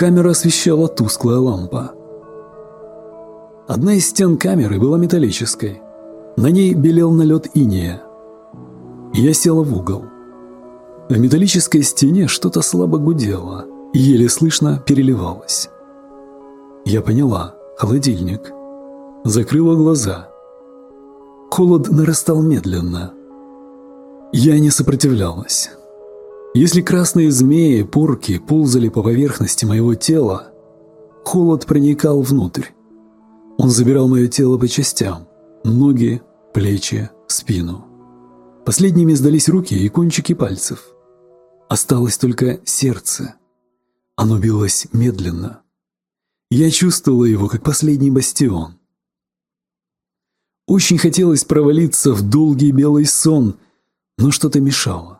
Камера освещала тусклая лампа. Одна из стен камеры была металлической. На ней белел налет инея. Я села в угол. В металлической стене что-то слабо гудело и еле слышно переливалось. Я поняла. Холодильник. Закрыла глаза. Холод нарастал медленно. Я не сопротивлялась. Если красные змеи, порки ползали по поверхности моего тела, холод проникал внутрь. Он забирал мое тело по частям – ноги, плечи, спину. Последними сдались руки и кончики пальцев. Осталось только сердце. Оно билось медленно. Я чувствовала его, как последний бастион. Очень хотелось провалиться в долгий белый сон, но что-то мешало.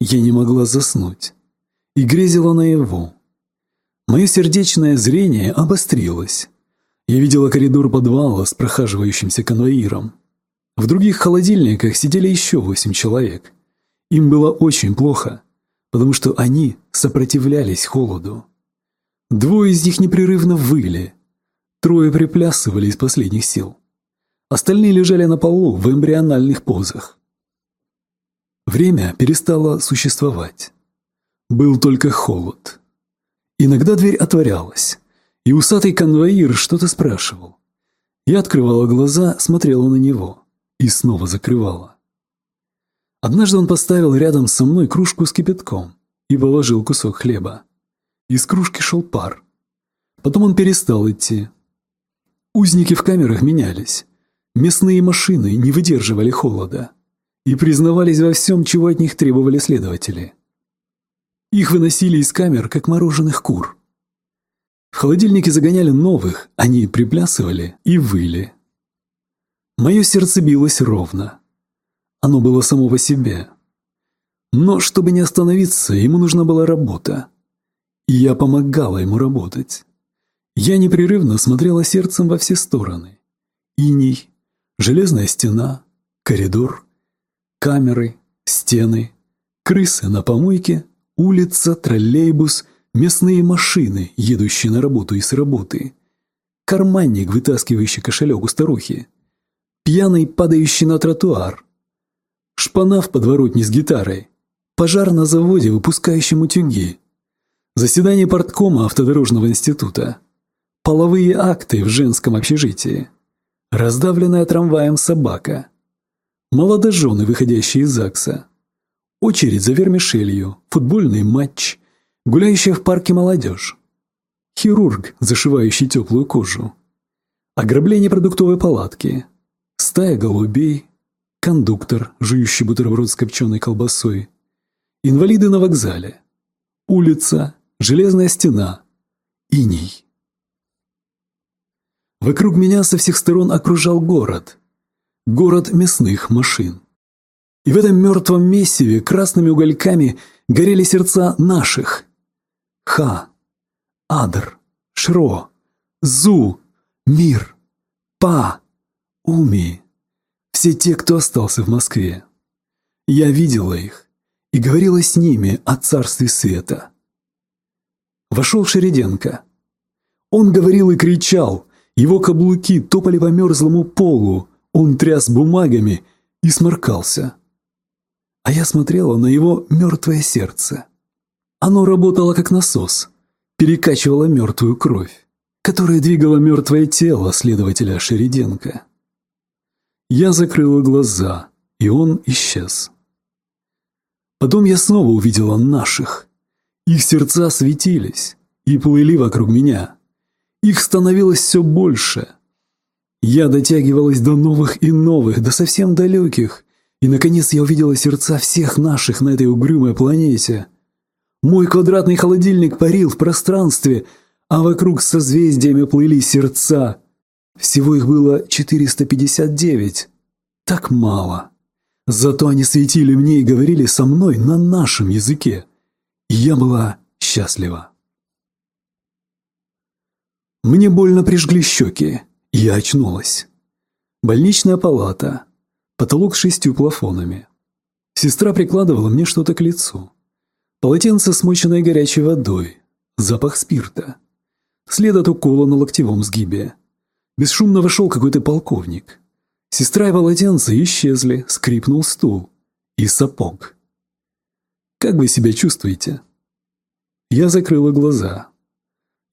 Я не могла заснуть и грезила наяву. Мое сердечное зрение обострилось. Я видела коридор подвала с прохаживающимся конвоиром. В других холодильниках сидели еще восемь человек. Им было очень плохо, потому что они сопротивлялись холоду. Двое из них непрерывно выли. Трое приплясывали из последних сил. Остальные лежали на полу в эмбриональных позах. Время перестало существовать. Был только холод. Иногда дверь отворялась, и усатый конвоир что-то спрашивал. Я открывала глаза, смотрела на него и снова закрывала. Однажды он поставил рядом со мной кружку с кипятком и положил кусок хлеба. Из кружки шел пар. Потом он перестал идти. Узники в камерах менялись. Мясные машины не выдерживали холода и признавались во всем, чего от них требовали следователи. Их выносили из камер, как мороженых кур. В холодильнике загоняли новых, они приплясывали и выли. Мое сердце билось ровно. Оно было само по себе. Но чтобы не остановиться, ему нужна была работа. И я помогала ему работать. Я непрерывно смотрела сердцем во все стороны. Иней, железная стена, коридор, камеры, стены, крысы на помойке, улица, троллейбус, местные машины, едущие на работу и с работы, карманник, вытаскивающий кошелек у старухи, пьяный, падающий на тротуар, шпана в подворотне с гитарой, пожар на заводе, выпускающем утюги, Заседание порткома автодорожного института. Половые акты в женском общежитии. Раздавленная трамваем собака. Молодожены, выходящие из ЗАГСа. Очередь за вермишелью. Футбольный матч. Гуляющая в парке молодежь. Хирург, зашивающий теплую кожу. Ограбление продуктовой палатки. Стая голубей. Кондуктор, жующий бутерброд с копченой колбасой. Инвалиды на вокзале. Улица, Железная стена. Иней. Вокруг меня со всех сторон окружал город. Город мясных машин. И в этом мертвом месиве красными угольками горели сердца наших. Ха, Адр, Шро, Зу, Мир, Па, Уми. Все те, кто остался в Москве. Я видела их и говорила с ними о царстве света. Вошел Шереденко. Он говорил и кричал, его каблуки топали по мерзлому полу, он тряс бумагами и сморкался. А я смотрела на его мертвое сердце. Оно работало как насос, перекачивало мертвую кровь, которая двигала мертвое тело следователя Шереденко. Я закрыла глаза, и он исчез. Потом я снова увидела наших. Их сердца светились и плыли вокруг меня. Их становилось все больше. Я дотягивалась до новых и новых, до совсем далеких, и, наконец, я увидела сердца всех наших на этой угрюмой планете. Мой квадратный холодильник парил в пространстве, а вокруг созвездиями плыли сердца. Всего их было 459. Так мало. Зато они светили мне и говорили со мной на нашем языке я была счастлива. Мне больно прижгли щеки, я очнулась. Больничная палата, потолок с шестью плафонами. Сестра прикладывала мне что-то к лицу. Полотенце, смоченное горячей водой, запах спирта. След от укола на локтевом сгибе. Бесшумно вошел какой-то полковник. Сестра и полотенце исчезли, скрипнул стул. И сапог. «Как вы себя чувствуете?» Я закрыла глаза.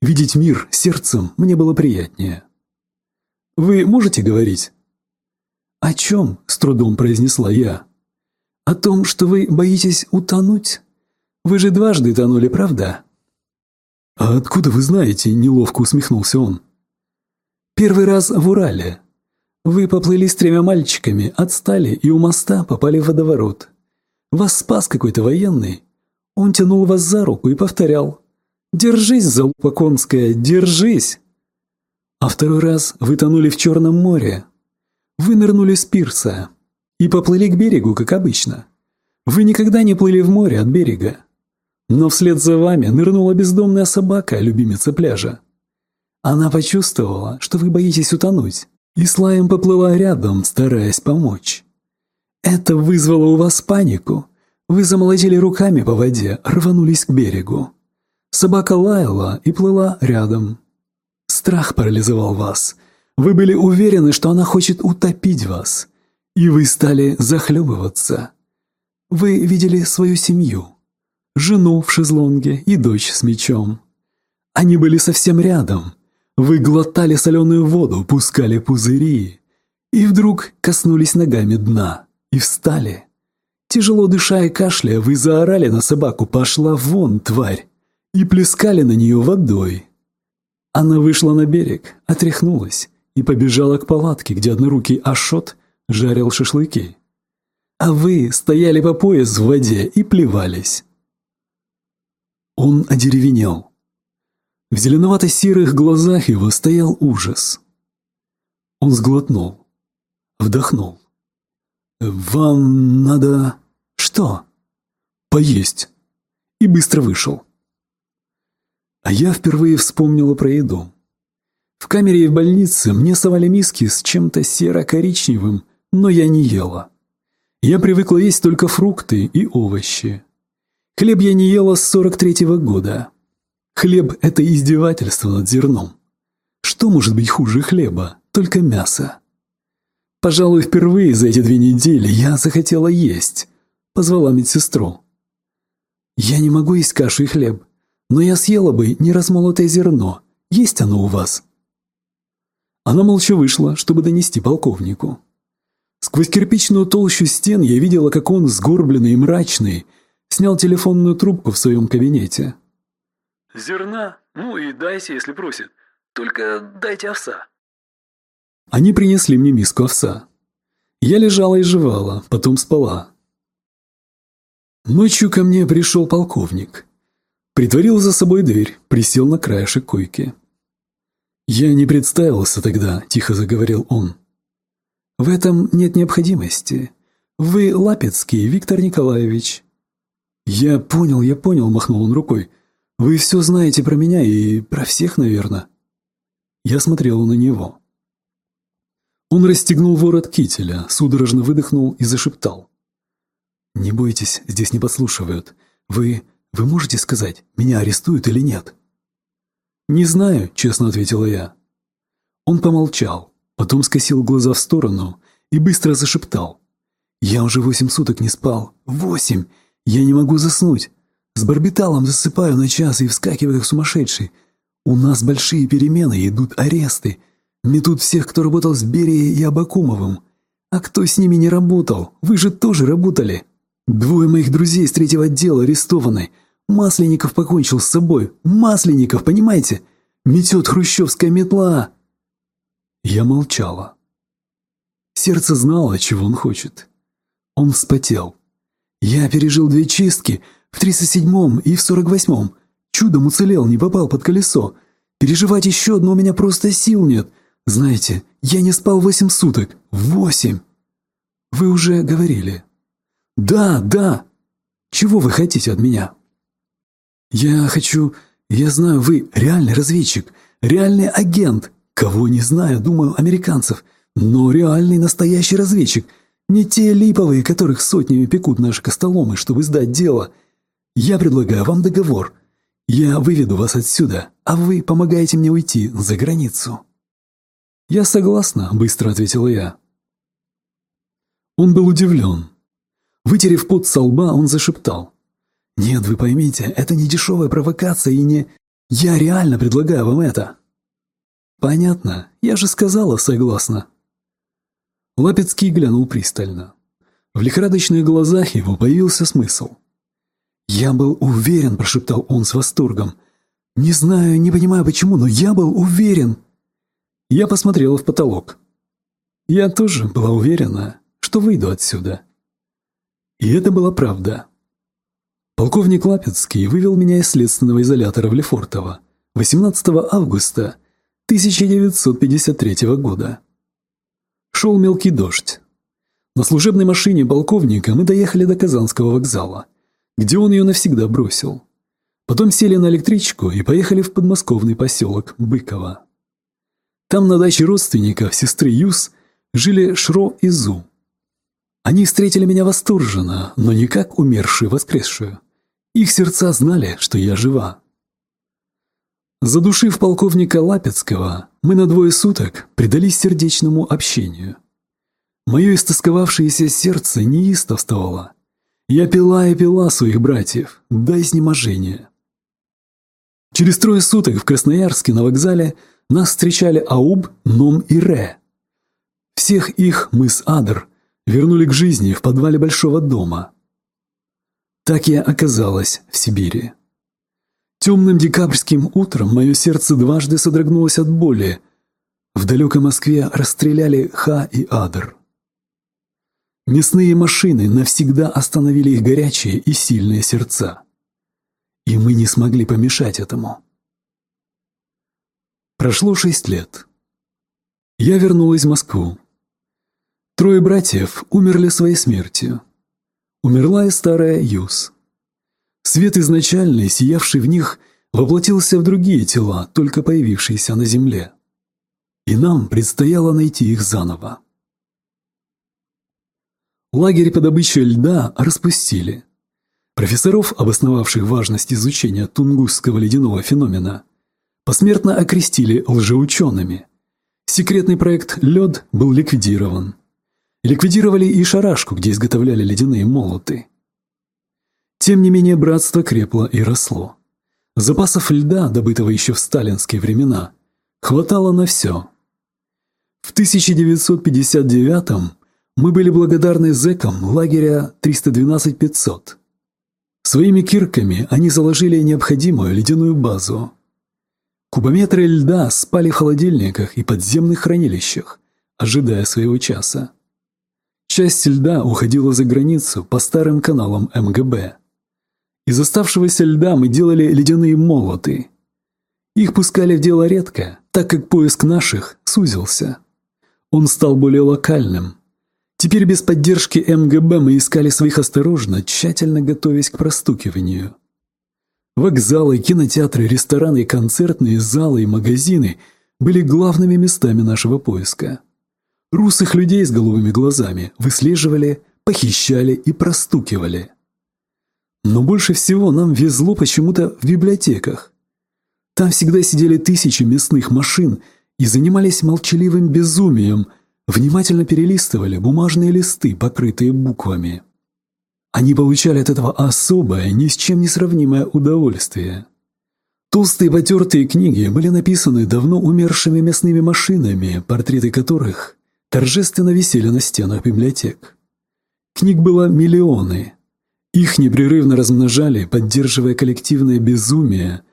Видеть мир сердцем мне было приятнее. «Вы можете говорить?» «О чем?» – с трудом произнесла я. «О том, что вы боитесь утонуть? Вы же дважды тонули, правда?» «А откуда вы знаете?» – неловко усмехнулся он. «Первый раз в Урале. Вы поплыли с тремя мальчиками, отстали и у моста попали в водоворот. Вас спас какой-то военный. Он тянул вас за руку и повторял. «Держись, залупа конская, держись!» А второй раз вы тонули в Черном море. Вы нырнули с пирса и поплыли к берегу, как обычно. Вы никогда не плыли в море от берега. Но вслед за вами нырнула бездомная собака, любимица пляжа. Она почувствовала, что вы боитесь утонуть, и с лаем поплыла рядом, стараясь помочь. Это вызвало у вас панику. Вы замолотили руками по воде, рванулись к берегу. Собака лаяла и плыла рядом. Страх парализовал вас. Вы были уверены, что она хочет утопить вас. И вы стали захлебываться. Вы видели свою семью. Жену в шезлонге и дочь с мечом. Они были совсем рядом. Вы глотали соленую воду, пускали пузыри. И вдруг коснулись ногами дна и встали. Тяжело дыша и кашляя, вы заорали на собаку «Пошла вон, тварь!» и плескали на нее водой. Она вышла на берег, отряхнулась и побежала к палатке, где однорукий Ашот жарил шашлыки. А вы стояли по пояс в воде и плевались. Он одеревенел. В зеленовато-серых глазах его стоял ужас. Он сглотнул, вдохнул. «Вам надо...» «Что?» «Поесть». И быстро вышел. А я впервые вспомнила про еду. В камере и в больнице мне совали миски с чем-то серо-коричневым, но я не ела. Я привыкла есть только фрукты и овощи. Хлеб я не ела с 43-го года. Хлеб – это издевательство над зерном. Что может быть хуже хлеба? Только мясо. Пожалуй, впервые за эти две недели я захотела есть. Позвала медсестру. Я не могу есть кашу и хлеб. Но я съела бы неразмолотое зерно. Есть оно у вас?» Она молча вышла, чтобы донести полковнику. Сквозь кирпичную толщу стен я видела, как он, сгорбленный и мрачный, снял телефонную трубку в своем кабинете. «Зерна? Ну и дайте, если просит. Только дайте овса». Они принесли мне миску овса. Я лежала и жевала, потом спала. Ночью ко мне пришел полковник. Притворил за собой дверь, присел на краешек койки. «Я не представился тогда», – тихо заговорил он. «В этом нет необходимости. Вы Лапецкий, Виктор Николаевич». «Я понял, я понял», – махнул он рукой. «Вы все знаете про меня и про всех, наверное». Я смотрел на него. Он расстегнул ворот кителя, судорожно выдохнул и зашептал. «Не бойтесь, здесь не подслушивают. Вы вы можете сказать, меня арестуют или нет?» «Не знаю», — честно ответила я. Он помолчал, потом скосил глаза в сторону и быстро зашептал. «Я уже восемь суток не спал. Восемь! Я не могу заснуть. С барбиталом засыпаю на час и вскакиваю как сумасшедший. У нас большие перемены, идут аресты. Метут всех, кто работал с Берией и Абакумовым. А кто с ними не работал? Вы же тоже работали. Двое моих друзей из третьего отдела арестованы. Масленников покончил с собой. Масленников, понимаете? Метет хрущевская метла. Я молчала. Сердце знало, чего он хочет. Он вспотел. Я пережил две чистки в 37-м и в 48-м. Чудом уцелел, не попал под колесо. Переживать еще одно у меня просто сил нет. Знаете, я не спал восемь суток. Восемь! Вы уже говорили. Да, да. Чего вы хотите от меня? «Я хочу... Я знаю, вы реальный разведчик, реальный агент. Кого не знаю, думаю, американцев. Но реальный настоящий разведчик. Не те липовые, которых сотнями пекут наши костоломы, чтобы сдать дело. Я предлагаю вам договор. Я выведу вас отсюда, а вы помогаете мне уйти за границу». «Я согласна», — быстро ответила я. Он был удивлен. Вытерев пот со лба, он зашептал. «Нет, вы поймите, это не дешевая провокация и не... Я реально предлагаю вам это». «Понятно, я же сказала согласна». Лапецкий глянул пристально. В лихорадочных глазах его появился смысл. «Я был уверен», – прошептал он с восторгом. «Не знаю, не понимаю почему, но я был уверен». Я посмотрела в потолок. Я тоже была уверена, что выйду отсюда. И это была правда. Полковник Лапецкий вывел меня из следственного изолятора в Лефортово 18 августа 1953 года. Шел мелкий дождь. На служебной машине полковника мы доехали до Казанского вокзала, где он ее навсегда бросил. Потом сели на электричку и поехали в подмосковный поселок Быково. Там на даче родственников сестры Юс жили Шро и Зу. Они встретили меня восторженно, но не как умершую воскресшую. Их сердца знали, что я жива. Задушив полковника Лапецкого, мы на двое суток предались сердечному общению. Мое истосковавшееся сердце неистовствовало. Я пила и пила своих братьев до изнеможения. Через трое суток в Красноярске на вокзале нас встречали Ауб, Ном и Ре. Всех их мы с Адр вернули к жизни в подвале большого дома. Так я оказалась в Сибири. Темным декабрьским утром мое сердце дважды содрогнулось от боли. В далекой Москве расстреляли Ха и Адр. Мясные машины навсегда остановили их горячие и сильные сердца. И мы не смогли помешать этому. Прошло шесть лет. Я вернулась в Москву. Трое братьев умерли своей смертью. Умерла и старая Юс. Свет изначальный, сиявший в них, воплотился в другие тела, только появившиеся на земле. И нам предстояло найти их заново. Лагерь по добыче льда распустили. Профессоров, обосновавших важность изучения тунгусского ледяного феномена, посмертно окрестили лжеучеными. Секретный проект «Лед» был ликвидирован. Ликвидировали и шарашку, где изготовляли ледяные молоты. Тем не менее, братство крепло и росло. Запасов льда, добытого еще в сталинские времена, хватало на все. В 1959 мы были благодарны зэкам лагеря 312-500. Своими кирками они заложили необходимую ледяную базу. Кубометры льда спали в холодильниках и подземных хранилищах, ожидая своего часа. Часть льда уходила за границу по старым каналам МГБ. Из оставшегося льда мы делали ледяные молоты. Их пускали в дело редко, так как поиск наших сузился. Он стал более локальным. Теперь без поддержки МГБ мы искали своих осторожно, тщательно готовясь к простукиванию. Вокзалы, кинотеатры, рестораны, концертные залы и магазины были главными местами нашего поиска. Русых людей с голубыми глазами выслеживали, похищали и простукивали. Но больше всего нам везло почему-то в библиотеках. Там всегда сидели тысячи мясных машин и занимались молчаливым безумием, внимательно перелистывали бумажные листы, покрытые буквами. Они получали от этого особое, ни с чем не сравнимое удовольствие. Толстые потертые книги были написаны давно умершими мясными машинами, портреты которых торжественно висели на стенах библиотек. Книг было миллионы, их непрерывно размножали, поддерживая коллективное безумие,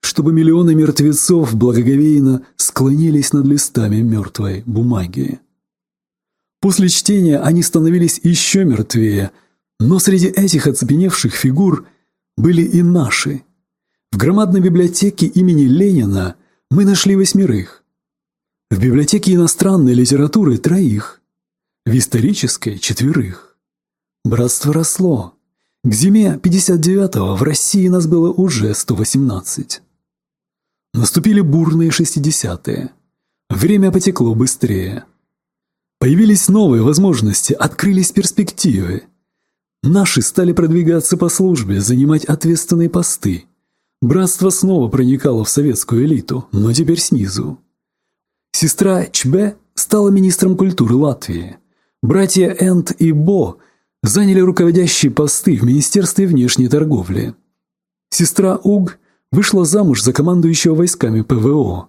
чтобы миллионы мертвецов благоговейно склонились над листами мертвой бумаги. После чтения они становились еще мертвее, но среди этих оцепеневших фигур были и наши. В громадной библиотеке имени Ленина мы нашли восьмерых. В библиотеке иностранной литературы – троих. В исторической – четверых. Братство росло. К зиме 59-го в России нас было уже 118. Наступили бурные 60-е. Время потекло быстрее. Появились новые возможности, открылись перспективы. Наши стали продвигаться по службе, занимать ответственные посты. Братство снова проникало в советскую элиту, но теперь снизу. Сестра Чбе стала министром культуры Латвии. Братья Энд и Бо заняли руководящие посты в Министерстве внешней торговли. Сестра Уг вышла замуж за командующего войсками ПВО.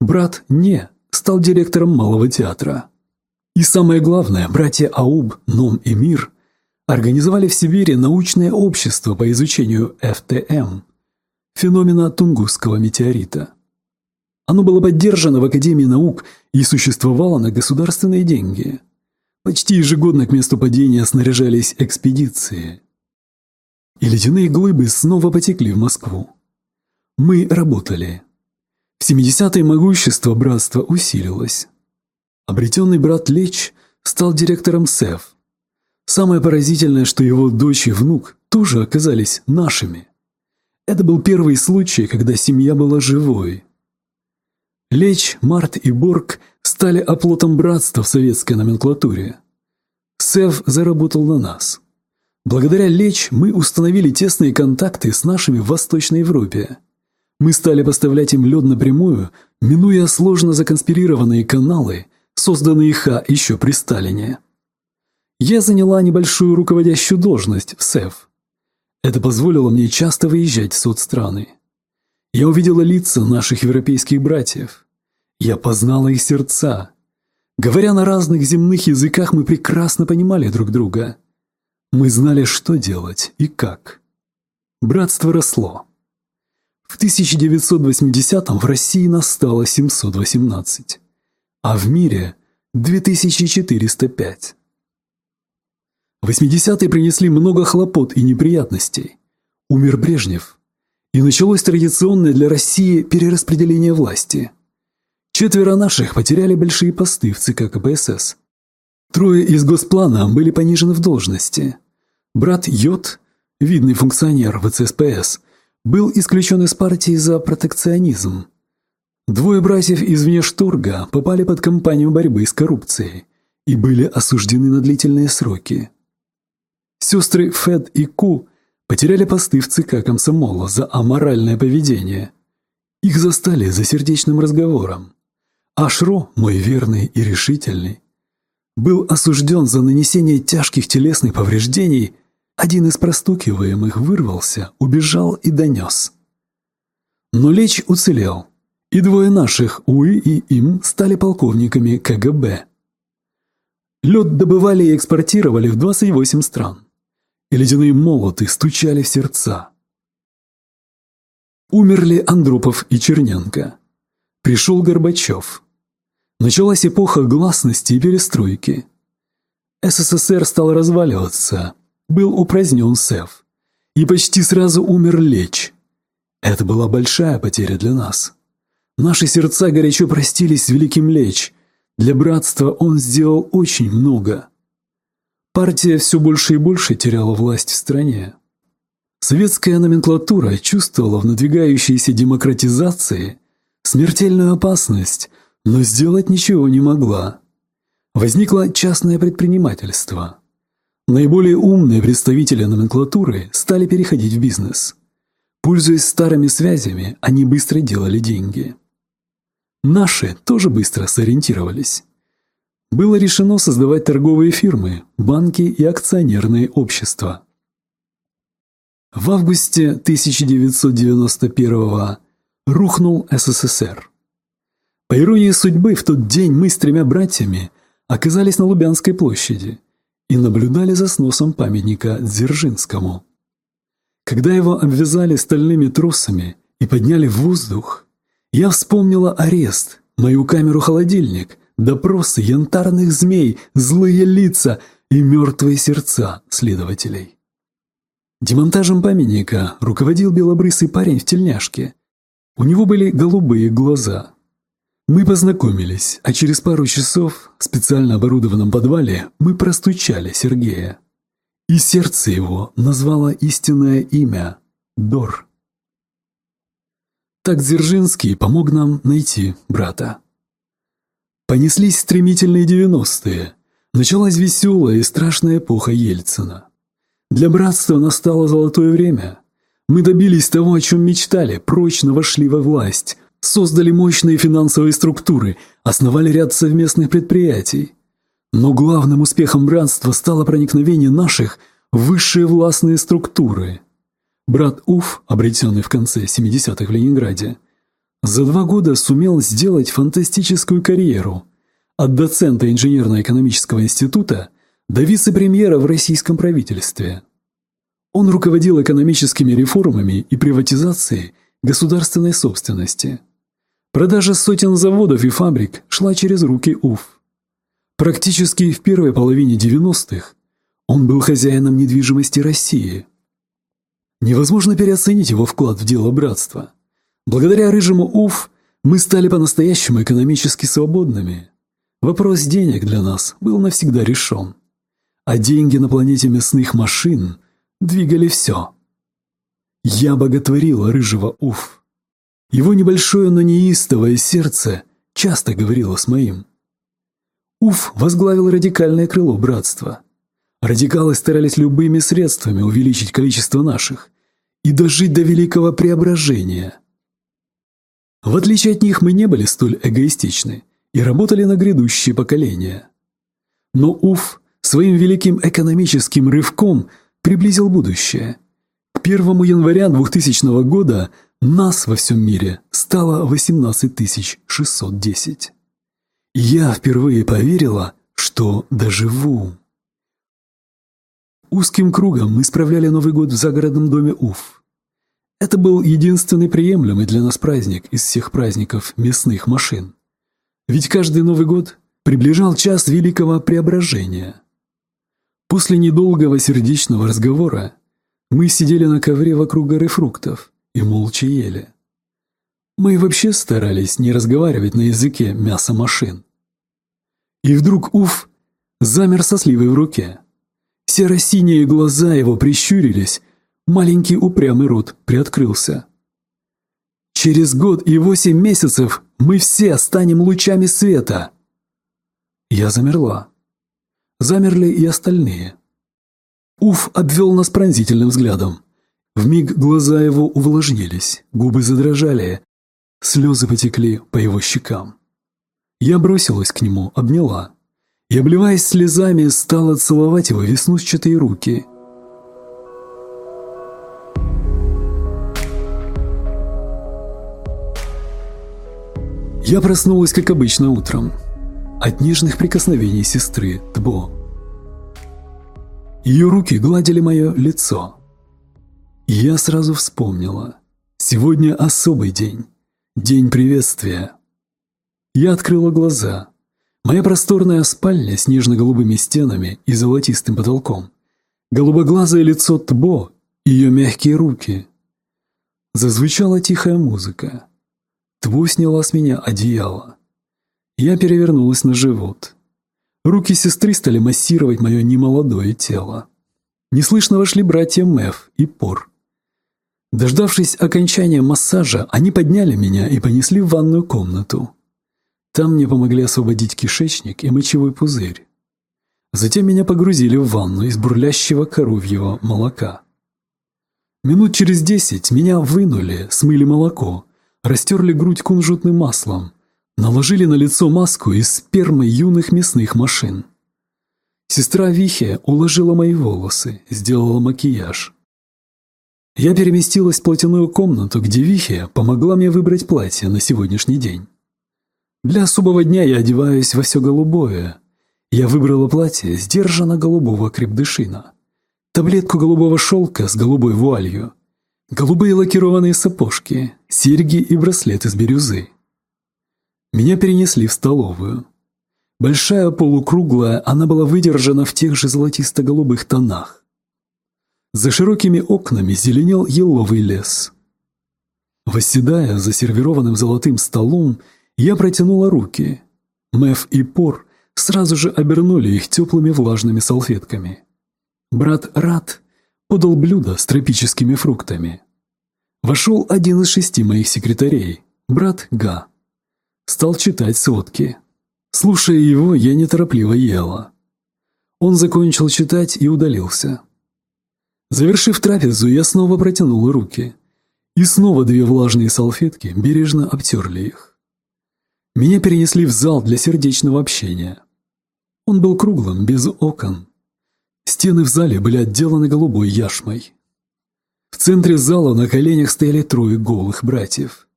Брат Не стал директором Малого театра. И самое главное, братья Ауб, Ном и Мир организовали в Сибири научное общество по изучению ФТМ – феномена Тунгусского метеорита. Оно было поддержано в Академии наук и существовало на государственные деньги. Почти ежегодно к месту падения снаряжались экспедиции. И ледяные глыбы снова потекли в Москву. Мы работали. В 70-е могущество братства усилилось. Обретенный брат Леч стал директором СЭФ. Самое поразительное, что его дочь и внук тоже оказались нашими. Это был первый случай, когда семья была живой. Леч, Март и Борг стали оплотом братства в советской номенклатуре. СЭФ заработал на нас. Благодаря Леч мы установили тесные контакты с нашими в Восточной Европе. Мы стали поставлять им лед напрямую, минуя сложно законспирированные каналы, созданные ХА еще при Сталине. Я заняла небольшую руководящую должность в СЭФ. Это позволило мне часто выезжать в соцстраны. Я увидела лица наших европейских братьев. Я познала их сердца. Говоря на разных земных языках, мы прекрасно понимали друг друга. Мы знали, что делать и как. Братство росло. В 1980-м в России нас стало 718 а в мире 2405. 80-е принесли много хлопот и неприятностей. Умер Брежнев. И началось традиционное для России перераспределение власти. Четверо наших потеряли большие посты в ЦК КПСС. Трое из Госплана были понижены в должности. Брат Йод, видный функционер ВЦСПС, был исключен из партии за протекционизм. Двое братьев из внешторга попали под кампанию борьбы с коррупцией и были осуждены на длительные сроки. Сестры Фед и Ку потеряли посты в ЦК комсомола за аморальное поведение. Их застали за сердечным разговором. Ашро, мой верный и решительный, был осужден за нанесение тяжких телесных повреждений, один из простукиваемых вырвался, убежал и донес. Но Лечь уцелел – и двое наших, Уи и Им, стали полковниками КГБ. Лед добывали и экспортировали в 28 стран. И ледяные молоты стучали в сердца. Умерли Андропов и Черненко. Пришел Горбачев. Началась эпоха гласности и перестройки. СССР стал разваливаться. Был упразднен СЭФ. И почти сразу умер Леч. Это была большая потеря для нас. Наши сердца горячо простились с Великим Леч. Для братства он сделал очень много. Партия все больше и больше теряла власть в стране. Советская номенклатура чувствовала в надвигающейся демократизации смертельную опасность, но сделать ничего не могла. Возникло частное предпринимательство. Наиболее умные представители номенклатуры стали переходить в бизнес. Пользуясь старыми связями, они быстро делали деньги. Наши тоже быстро сориентировались. Было решено создавать торговые фирмы, банки и акционерные общества. В августе 1991 рухнул СССР. По иронии судьбы, в тот день мы с тремя братьями оказались на Лубянской площади и наблюдали за сносом памятника Дзержинскому. Когда его обвязали стальными тросами и подняли в воздух, я вспомнила арест, мою камеру-холодильник, допросы янтарных змей, злые лица и мертвые сердца следователей. Демонтажем памятника руководил белобрысый парень в тельняшке. У него были голубые глаза. Мы познакомились, а через пару часов в специально оборудованном подвале мы простучали Сергея. И сердце его назвало истинное имя – Дор. Так Дзержинский помог нам найти брата. Понеслись стремительные девяностые. Началась веселая и страшная эпоха Ельцина. Для братства настало золотое время. Мы добились того, о чем мечтали, прочно вошли во власть, создали мощные финансовые структуры, основали ряд совместных предприятий. Но главным успехом братства стало проникновение наших в высшие властные структуры. Брат Уф, обретенный в конце 70-х в Ленинграде, за два года сумел сделать фантастическую карьеру от доцента инженерно-экономического института до вице-премьера в российском правительстве. Он руководил экономическими реформами и приватизацией государственной собственности. Продажа сотен заводов и фабрик шла через руки УФ. Практически в первой половине 90-х он был хозяином недвижимости России. Невозможно переоценить его вклад в дело братства. Благодаря рыжему УФ мы стали по-настоящему экономически свободными. Вопрос денег для нас был навсегда решен. А деньги на планете мясных машин двигали все. Я боготворила рыжего Уф. Его небольшое, но неистовое сердце часто говорило с моим. Уф возглавил радикальное крыло братства. Радикалы старались любыми средствами увеличить количество наших и дожить до великого преображения. В отличие от них мы не были столь эгоистичны и работали на грядущие поколения. Но Уф своим великим экономическим рывком приблизил будущее. К 1 января 2000 года нас во всем мире стало 18 610. И я впервые поверила, что доживу. Узким кругом мы справляли Новый год в загородном доме Уф. Это был единственный приемлемый для нас праздник из всех праздников мясных машин. Ведь каждый Новый год приближал час великого преображения. После недолгого сердечного разговора мы сидели на ковре вокруг горы фруктов и молча ели. Мы вообще старались не разговаривать на языке мяса машин. И вдруг Уф замер со сливой в руке. Серо-синие глаза его прищурились, маленький упрямый рот приоткрылся. «Через год и восемь месяцев мы все станем лучами света!» Я замерла. Замерли и остальные. Уф обвел нас пронзительным взглядом. Вмиг глаза его увлажнились, губы задрожали, слезы потекли по его щекам. Я бросилась к нему, обняла и, обливаясь слезами, стала целовать его веснушчатые руки. Я проснулась, как обычно, утром от нежных прикосновений сестры Тбо. Ее руки гладили мое лицо. Я сразу вспомнила. Сегодня особый день. День приветствия. Я открыла глаза. Моя просторная спальня с нежно-голубыми стенами и золотистым потолком. Голубоглазое лицо Тбо, ее мягкие руки. Зазвучала тихая музыка. Тбо сняла с меня одеяло. Я перевернулась на живот. Руки сестры стали массировать мое немолодое тело. Неслышно вошли братья Мэв и Пор. Дождавшись окончания массажа, они подняли меня и понесли в ванную комнату. Там мне помогли освободить кишечник и мочевой пузырь. Затем меня погрузили в ванну из бурлящего коровьего молока. Минут через десять меня вынули, смыли молоко, растерли грудь кунжутным маслом, наложили на лицо маску из спермы юных мясных машин. Сестра Вихе уложила мои волосы, сделала макияж. Я переместилась в платяную комнату, где Вихе помогла мне выбрать платье на сегодняшний день. Для особого дня я одеваюсь во все голубое. Я выбрала платье сдержанно голубого крепдышина, таблетку голубого шелка с голубой вуалью, голубые лакированные сапожки, серьги и браслет из бирюзы. Меня перенесли в столовую. Большая полукруглая, она была выдержана в тех же золотисто-голубых тонах. За широкими окнами зеленел еловый лес. Восседая за сервированным золотым столом, я протянула руки. Мэв и Пор сразу же обернули их теплыми влажными салфетками. Брат Рат подал блюдо с тропическими фруктами. Вошел один из шести моих секретарей, брат Га. Стал читать сводки. Слушая его, я неторопливо ела. Он закончил читать и удалился. Завершив трапезу, я снова протянул руки. И снова две влажные салфетки бережно обтерли их. Меня перенесли в зал для сердечного общения. Он был круглым, без окон. Стены в зале были отделаны голубой яшмой. В центре зала на коленях стояли трое голых братьев.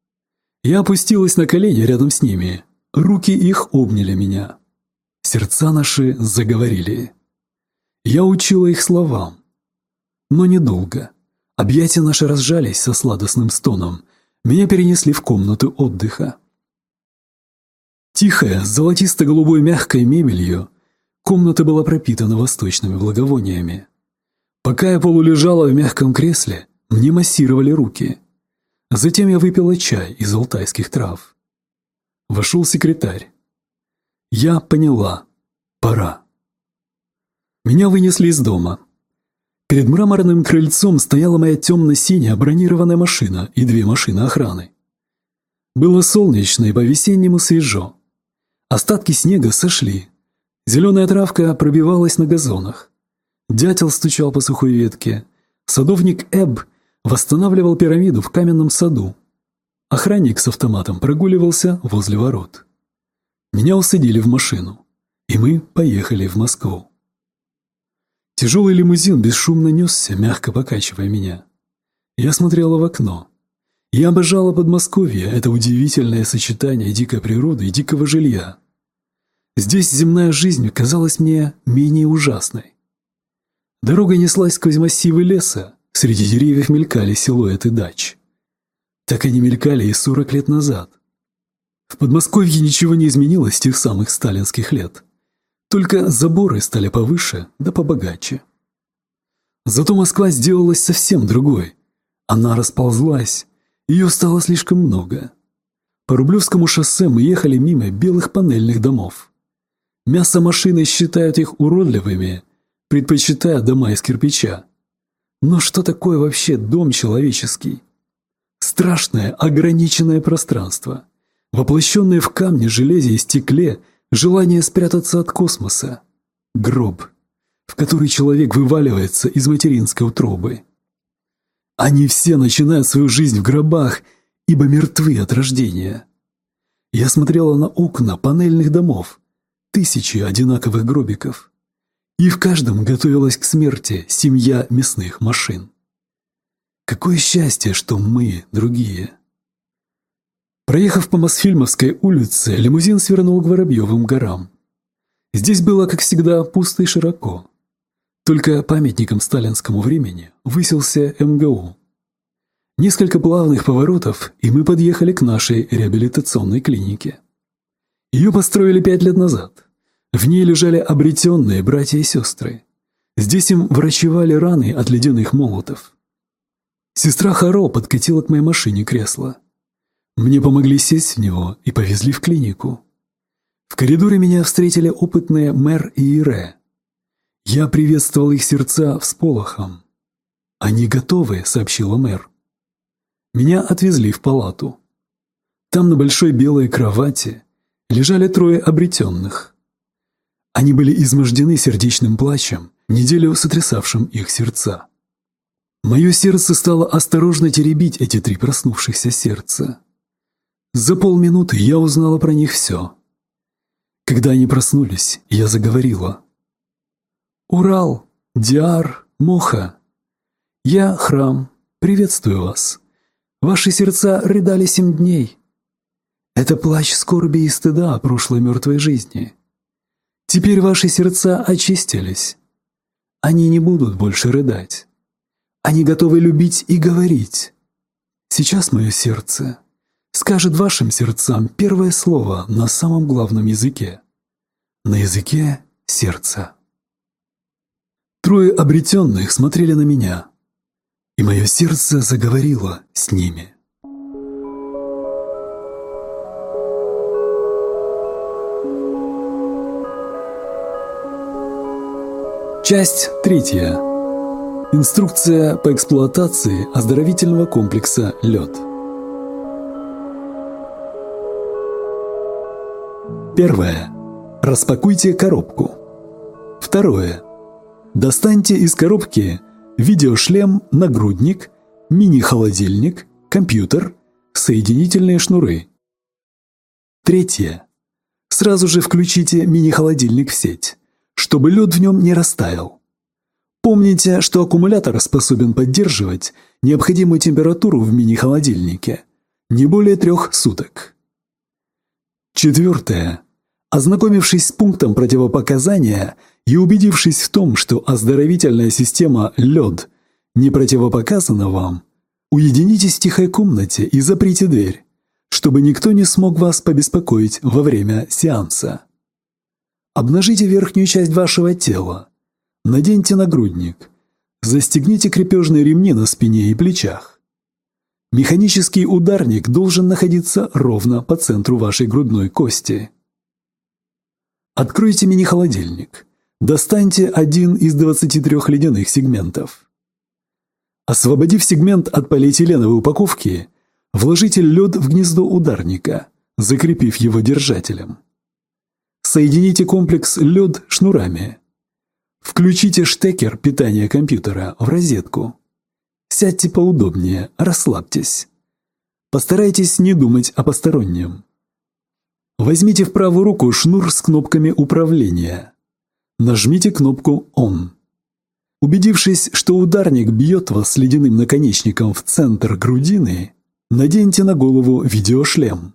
Я опустилась на колени рядом с ними. Руки их обняли меня. Сердца наши заговорили. Я учила их словам. Но недолго. Объятия наши разжались со сладостным стоном. Меня перенесли в комнату отдыха. Тихая, золотисто-голубой мягкой мебелью, комната была пропитана восточными благовониями. Пока я полулежала в мягком кресле, мне массировали руки. Затем я выпила чай из алтайских трав. Вошел секретарь. Я поняла. Пора. Меня вынесли из дома. Перед мраморным крыльцом стояла моя темно-синяя бронированная машина и две машины охраны. Было солнечно и по-весеннему свежо. Остатки снега сошли. Зеленая травка пробивалась на газонах. Дятел стучал по сухой ветке. Садовник Эб восстанавливал пирамиду в каменном саду. Охранник с автоматом прогуливался возле ворот. Меня усадили в машину, и мы поехали в Москву. Тяжелый лимузин бесшумно несся, мягко покачивая меня. Я смотрела в окно. Я обожала Подмосковье, это удивительное сочетание дикой природы и дикого жилья. Здесь земная жизнь казалась мне менее ужасной. Дорога неслась сквозь массивы леса, среди деревьев мелькали силуэты дач. Так они мелькали и сорок лет назад. В Подмосковье ничего не изменилось с тех самых сталинских лет. Только заборы стали повыше, да побогаче. Зато Москва сделалась совсем другой. Она расползлась, ее стало слишком много. По Рублевскому шоссе мы ехали мимо белых панельных домов. Мясо машины считают их уродливыми, предпочитая дома из кирпича. Но что такое вообще дом человеческий? Страшное ограниченное пространство, воплощенное в камне, железе и стекле – желание спрятаться от космоса, гроб, в который человек вываливается из материнской утробы. Они все начинают свою жизнь в гробах, ибо мертвы от рождения. Я смотрела на окна панельных домов, тысячи одинаковых гробиков, и в каждом готовилась к смерти семья мясных машин. Какое счастье, что мы другие. Проехав по Мосфильмовской улице, лимузин свернул к Воробьевым горам. Здесь было, как всегда, пусто и широко. Только памятником сталинскому времени высился МГУ. Несколько плавных поворотов, и мы подъехали к нашей реабилитационной клинике. Ее построили пять лет назад. В ней лежали обретенные братья и сестры. Здесь им врачевали раны от ледяных молотов. Сестра Харо подкатила к моей машине кресло. Мне помогли сесть в него и повезли в клинику. В коридоре меня встретили опытные мэр и Ире. Я приветствовал их сердца всполохом. «Они готовы», — сообщила мэр. Меня отвезли в палату. Там на большой белой кровати лежали трое обретенных. Они были измождены сердечным плачем, неделю сотрясавшим их сердца. Мое сердце стало осторожно теребить эти три проснувшихся сердца. За полминуты я узнала про них все. Когда они проснулись, я заговорила. «Урал, Диар, Моха, я храм, приветствую вас. Ваши сердца рыдали семь дней. Это плач скорби и стыда прошлой мертвой жизни. Теперь ваши сердца очистились. Они не будут больше рыдать. Они готовы любить и говорить. Сейчас мое сердце скажет вашим сердцам первое слово на самом главном языке. На языке сердца. Трое обретенных смотрели на меня, и мое сердце заговорило с ними. Часть третья. Инструкция по эксплуатации оздоровительного комплекса «Лед». Первое. Распакуйте коробку. Второе. Достаньте из коробки видеошлем, нагрудник, мини-холодильник, компьютер, соединительные шнуры. Третье. Сразу же включите мини-холодильник в сеть, чтобы лед в нем не растаял. Помните, что аккумулятор способен поддерживать необходимую температуру в мини-холодильнике не более трех суток. Четвертое. Ознакомившись с пунктом противопоказания и убедившись в том, что оздоровительная система «Лед» не противопоказана вам, уединитесь в тихой комнате и заприте дверь, чтобы никто не смог вас побеспокоить во время сеанса. Обнажите верхнюю часть вашего тела, наденьте нагрудник, застегните крепежные ремни на спине и плечах. Механический ударник должен находиться ровно по центру вашей грудной кости. Откройте мини-холодильник. Достаньте один из 23 ледяных сегментов. Освободив сегмент от полиэтиленовой упаковки, вложите лед в гнездо ударника, закрепив его держателем. Соедините комплекс лед шнурами. Включите штекер питания компьютера в розетку. Сядьте поудобнее, расслабьтесь. Постарайтесь не думать о постороннем. Возьмите в правую руку шнур с кнопками управления. Нажмите кнопку «Он». Убедившись, что ударник бьет вас ледяным наконечником в центр грудины, наденьте на голову видеошлем.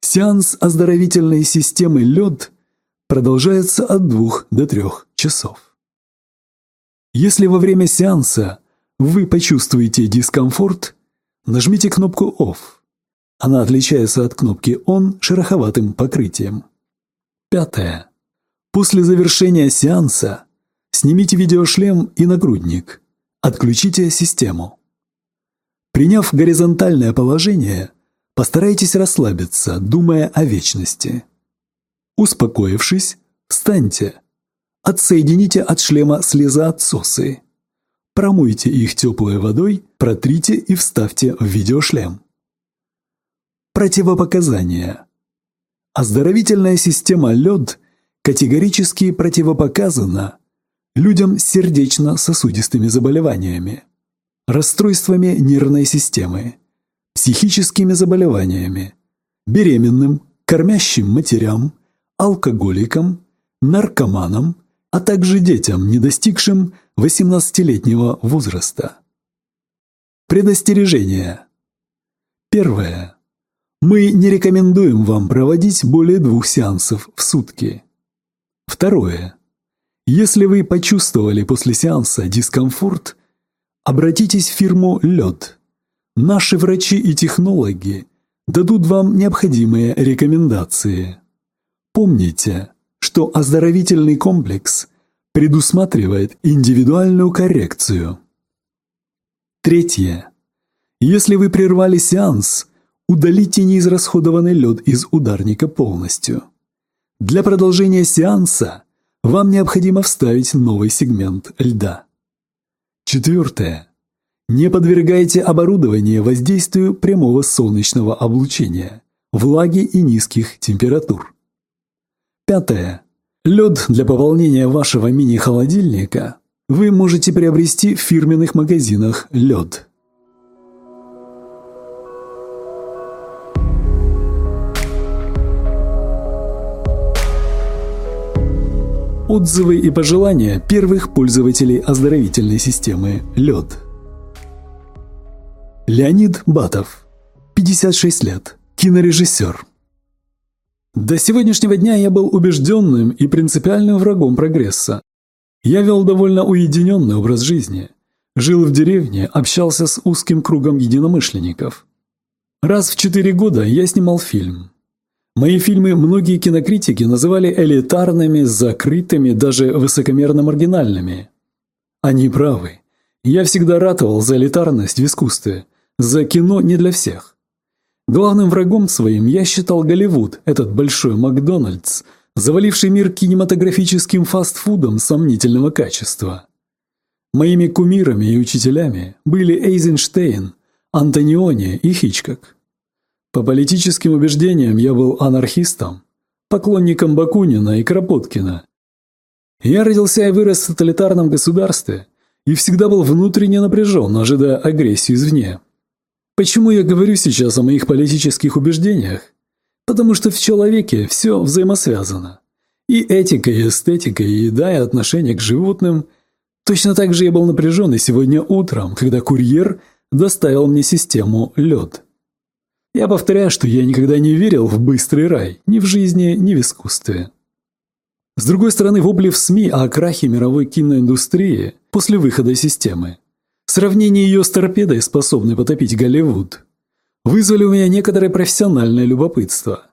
Сеанс оздоровительной системы «Лед» продолжается от двух до трех часов. Если во время сеанса вы почувствуете дискомфорт, нажмите кнопку «Off». Она отличается от кнопки «Он» шероховатым покрытием. Пятое. После завершения сеанса снимите видеошлем и нагрудник. Отключите систему. Приняв горизонтальное положение, постарайтесь расслабиться, думая о вечности. Успокоившись, встаньте. Отсоедините от шлема слезоотсосы. Промойте их теплой водой, протрите и вставьте в видеошлем. Противопоказания. Оздоровительная система «Лед» категорически противопоказана людям с сердечно-сосудистыми заболеваниями, расстройствами нервной системы, психическими заболеваниями, беременным, кормящим матерям, алкоголикам, наркоманам, а также детям, не достигшим 18-летнего возраста. Предостережение. Первое. Мы не рекомендуем вам проводить более двух сеансов в сутки. Второе. Если вы почувствовали после сеанса дискомфорт, обратитесь в фирму «Лед». Наши врачи и технологи дадут вам необходимые рекомендации. Помните, что оздоровительный комплекс предусматривает индивидуальную коррекцию. Третье. Если вы прервали сеанс – Удалите неизрасходованный лед из ударника полностью. Для продолжения сеанса вам необходимо вставить новый сегмент льда. Четвертое. Не подвергайте оборудование воздействию прямого солнечного облучения, влаги и низких температур. Пятое. Лед для пополнения вашего мини-холодильника вы можете приобрести в фирменных магазинах «Лед». Отзывы и пожелания первых пользователей оздоровительной системы «Лед». Леонид Батов, 56 лет, кинорежиссер. До сегодняшнего дня я был убежденным и принципиальным врагом прогресса. Я вел довольно уединенный образ жизни. Жил в деревне, общался с узким кругом единомышленников. Раз в четыре года я снимал фильм. Мои фильмы многие кинокритики называли элитарными, закрытыми, даже высокомерно маргинальными. Они правы. Я всегда ратовал за элитарность в искусстве, за кино не для всех. Главным врагом своим я считал Голливуд, этот большой Макдональдс, заваливший мир кинематографическим фастфудом сомнительного качества. Моими кумирами и учителями были Эйзенштейн, Антониони и Хичкок. По политическим убеждениям я был анархистом, поклонником Бакунина и Кропоткина. Я родился и вырос в тоталитарном государстве и всегда был внутренне напряжен, ожидая агрессии извне. Почему я говорю сейчас о моих политических убеждениях? Потому что в человеке все взаимосвязано. И этика, и эстетика, и еда, и отношение к животным. Точно так же я был напряжен и сегодня утром, когда курьер доставил мне систему лед. Я повторяю, что я никогда не верил в быстрый рай, ни в жизни, ни в искусстве. С другой стороны, вопли в СМИ о крахе мировой киноиндустрии после выхода системы, сравнение ее с торпедой, способной потопить Голливуд, вызвали у меня некоторое профессиональное любопытство.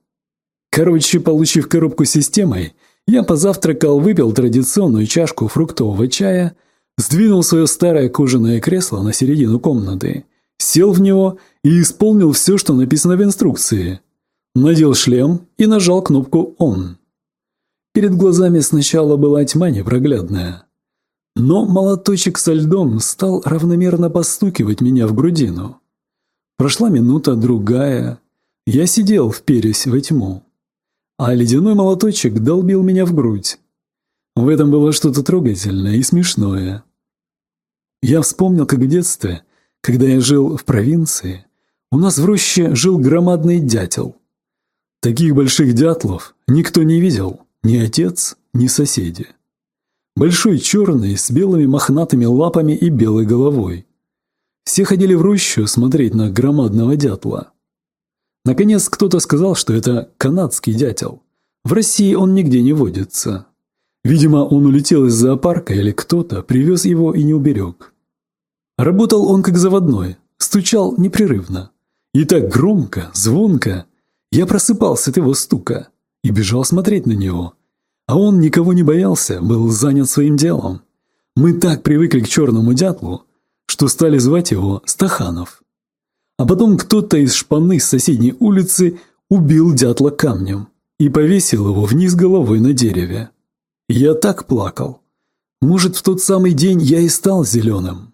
Короче, получив коробку системой, я позавтракал, выпил традиционную чашку фруктового чая, сдвинул свое старое кожаное кресло на середину комнаты, сел в него и исполнил все, что написано в инструкции. Надел шлем и нажал кнопку «Он». Перед глазами сначала была тьма непроглядная. Но молоточек со льдом стал равномерно постукивать меня в грудину. Прошла минута, другая. Я сидел, вперясь во тьму. А ледяной молоточек долбил меня в грудь. В этом было что-то трогательное и смешное. Я вспомнил, как в детстве, когда я жил в провинции, у нас в роще жил громадный дятел. Таких больших дятлов никто не видел, ни отец, ни соседи. Большой черный, с белыми мохнатыми лапами и белой головой. Все ходили в рощу смотреть на громадного дятла. Наконец кто-то сказал, что это канадский дятел. В России он нигде не водится. Видимо, он улетел из зоопарка или кто-то привез его и не уберег. Работал он как заводной, стучал непрерывно. И так громко, звонко. Я просыпался от его стука и бежал смотреть на него. А он никого не боялся, был занят своим делом. Мы так привыкли к черному дятлу, что стали звать его Стаханов. А потом кто-то из шпаны с соседней улицы убил дятла камнем и повесил его вниз головой на дереве. Я так плакал. Может, в тот самый день я и стал зеленым.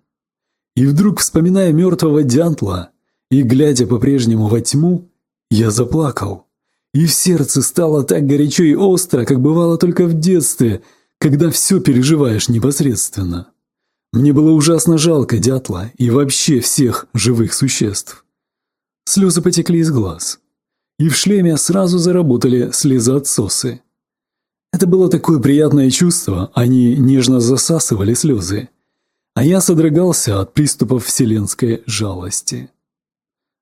И вдруг, вспоминая мертвого дятла и глядя по-прежнему во тьму, я заплакал. И в сердце стало так горячо и остро, как бывало только в детстве, когда все переживаешь непосредственно. Мне было ужасно жалко дятла и вообще всех живых существ. Слезы потекли из глаз. И в шлеме сразу заработали слезоотсосы. Это было такое приятное чувство, они нежно засасывали слезы. А я содрогался от приступов вселенской жалости.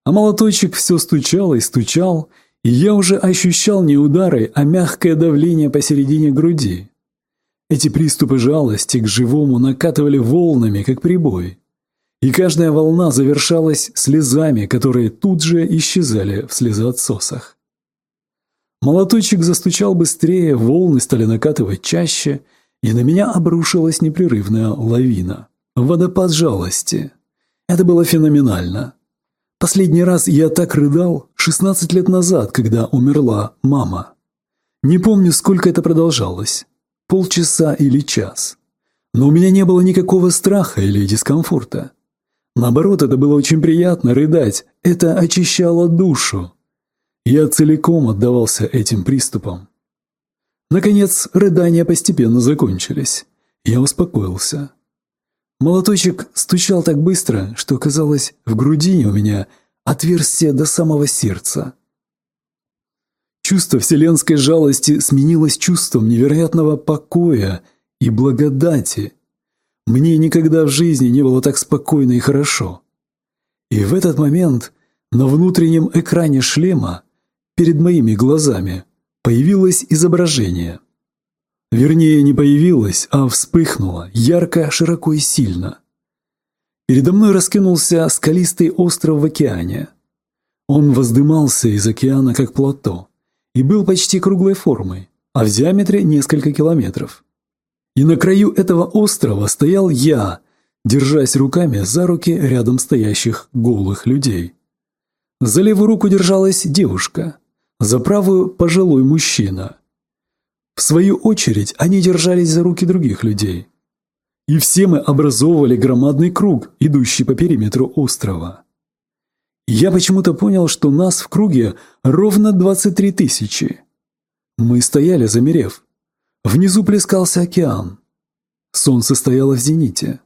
А молоточек все стучал и стучал, и я уже ощущал не удары, а мягкое давление посередине груди. Эти приступы жалости к живому накатывали волнами, как прибой. И каждая волна завершалась слезами, которые тут же исчезали в слезоотсосах. Молоточек застучал быстрее, волны стали накатывать чаще, и на меня обрушилась непрерывная лавина. Водопад жалости. Это было феноменально. Последний раз я так рыдал 16 лет назад, когда умерла мама. Не помню, сколько это продолжалось полчаса или час. Но у меня не было никакого страха или дискомфорта. Наоборот, это было очень приятно рыдать, это очищало душу. Я целиком отдавался этим приступам. Наконец, рыдания постепенно закончились. Я успокоился. Молоточек стучал так быстро, что казалось, в грудине у меня отверстие до самого сердца. Чувство вселенской жалости сменилось чувством невероятного покоя и благодати. Мне никогда в жизни не было так спокойно и хорошо. И в этот момент на внутреннем экране шлема перед моими глазами появилось изображение. Вернее, не появилось, а вспыхнуло, ярко, широко и сильно. Передо мной раскинулся скалистый остров в океане. Он воздымался из океана, как плато и был почти круглой формы, а в диаметре несколько километров. И на краю этого острова стоял я, держась руками за руки рядом стоящих голых людей. За левую руку держалась девушка, за правую – пожилой мужчина. В свою очередь они держались за руки других людей. И все мы образовывали громадный круг, идущий по периметру острова. Я почему-то понял, что нас в круге ровно 23 тысячи. Мы стояли, замерев. Внизу плескался океан. Солнце стояло в зените.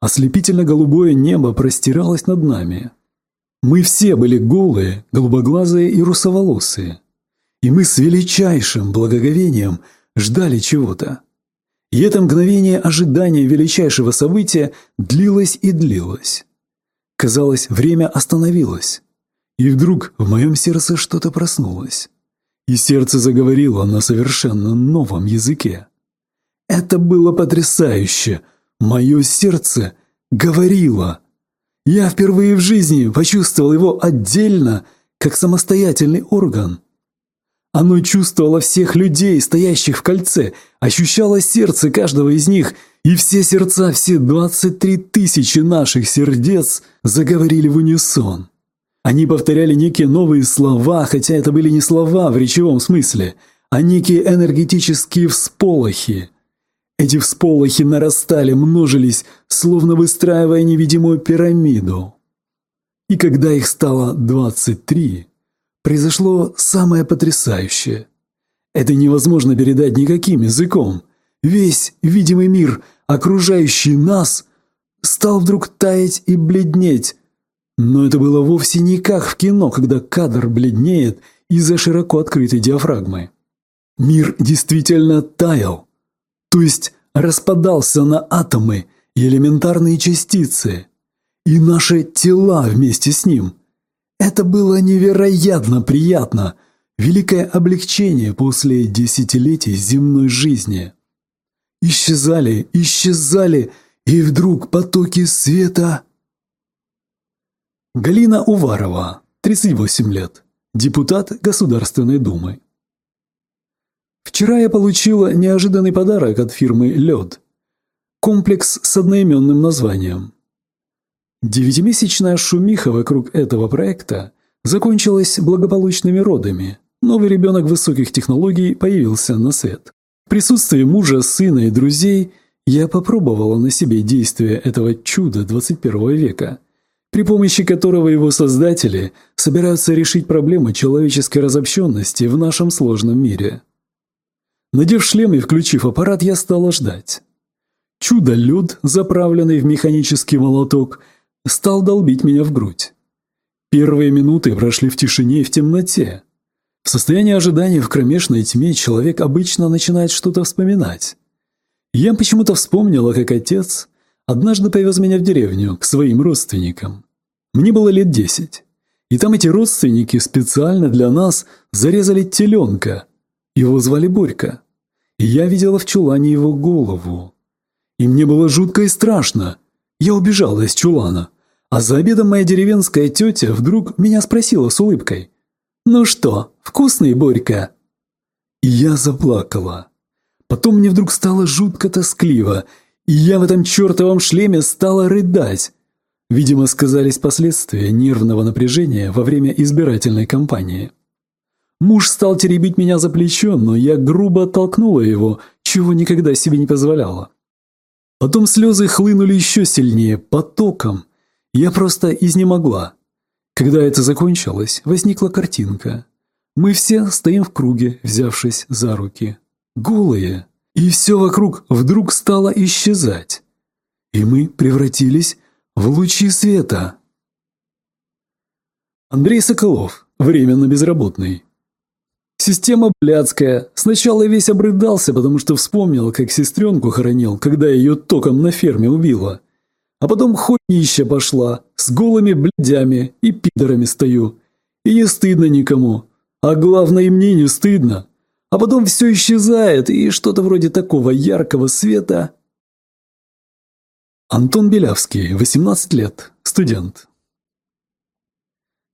Ослепительно-голубое небо простиралось над нами. Мы все были голые, голубоглазые и русоволосые. И мы с величайшим благоговением ждали чего-то. И это мгновение ожидания величайшего события длилось и длилось. Казалось, время остановилось. И вдруг в моем сердце что-то проснулось. И сердце заговорило на совершенно новом языке. Это было потрясающе. Мое сердце говорило. Я впервые в жизни почувствовал его отдельно, как самостоятельный орган. Оно чувствовало всех людей, стоящих в кольце, ощущало сердце каждого из них, и все сердца, все 23 тысячи наших сердец заговорили в унисон. Они повторяли некие новые слова, хотя это были не слова в речевом смысле, а некие энергетические всполохи. Эти всполохи нарастали, множились, словно выстраивая невидимую пирамиду. И когда их стало 23, произошло самое потрясающее. Это невозможно передать никаким языком. Весь видимый мир, окружающий нас, стал вдруг таять и бледнеть. Но это было вовсе не как в кино, когда кадр бледнеет из-за широко открытой диафрагмы. Мир действительно таял, то есть распадался на атомы и элементарные частицы, и наши тела вместе с ним – это было невероятно приятно, великое облегчение после десятилетий земной жизни. Исчезали, исчезали, и вдруг потоки света. Галина Уварова, 38 лет, депутат Государственной Думы. Вчера я получила неожиданный подарок от фирмы «Лед». Комплекс с одноименным названием. Девятимесячная шумиха вокруг этого проекта закончилась благополучными родами. Новый ребенок высоких технологий появился на свет. В присутствии мужа, сына и друзей я попробовала на себе действие этого чуда 21 века, при помощи которого его создатели собираются решить проблемы человеческой разобщенности в нашем сложном мире. Надев шлем и включив аппарат, я стала ждать. Чудо-лед, заправленный в механический молоток – стал долбить меня в грудь. Первые минуты прошли в тишине и в темноте. В состоянии ожидания в кромешной тьме человек обычно начинает что-то вспоминать. Я почему-то вспомнила, как отец однажды повез меня в деревню к своим родственникам. Мне было лет десять. И там эти родственники специально для нас зарезали теленка. Его звали Борька. И я видела в чулане его голову. И мне было жутко и страшно. Я убежала из чулана. А за обедом моя деревенская тетя вдруг меня спросила с улыбкой. «Ну что, вкусный, Борька?» И я заплакала. Потом мне вдруг стало жутко тоскливо, и я в этом чертовом шлеме стала рыдать. Видимо, сказались последствия нервного напряжения во время избирательной кампании. Муж стал теребить меня за плечо, но я грубо оттолкнула его, чего никогда себе не позволяла. Потом слезы хлынули еще сильнее, потоком. Я просто изнемогла. Когда это закончилось, возникла картинка. Мы все стоим в круге, взявшись за руки. Голые. И все вокруг вдруг стало исчезать. И мы превратились в лучи света. Андрей Соколов, временно безработный. Система блядская. Сначала весь обрыдался, потому что вспомнил, как сестренку хоронил, когда ее током на ферме убило. А потом ходнища пошла, с голыми блядями и пидорами стою. И не стыдно никому. А главное, и мне не стыдно. А потом все исчезает, и что-то вроде такого яркого света. Антон Белявский, 18 лет, студент.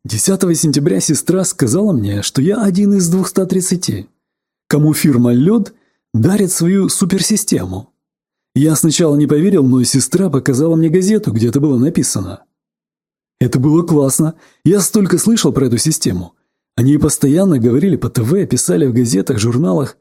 10 сентября сестра сказала мне, что я один из 230, кому фирма «Лед» дарит свою суперсистему. Я сначала не поверил, но сестра показала мне газету, где это было написано. Это было классно. Я столько слышал про эту систему. Они постоянно говорили по ТВ, писали в газетах, журналах.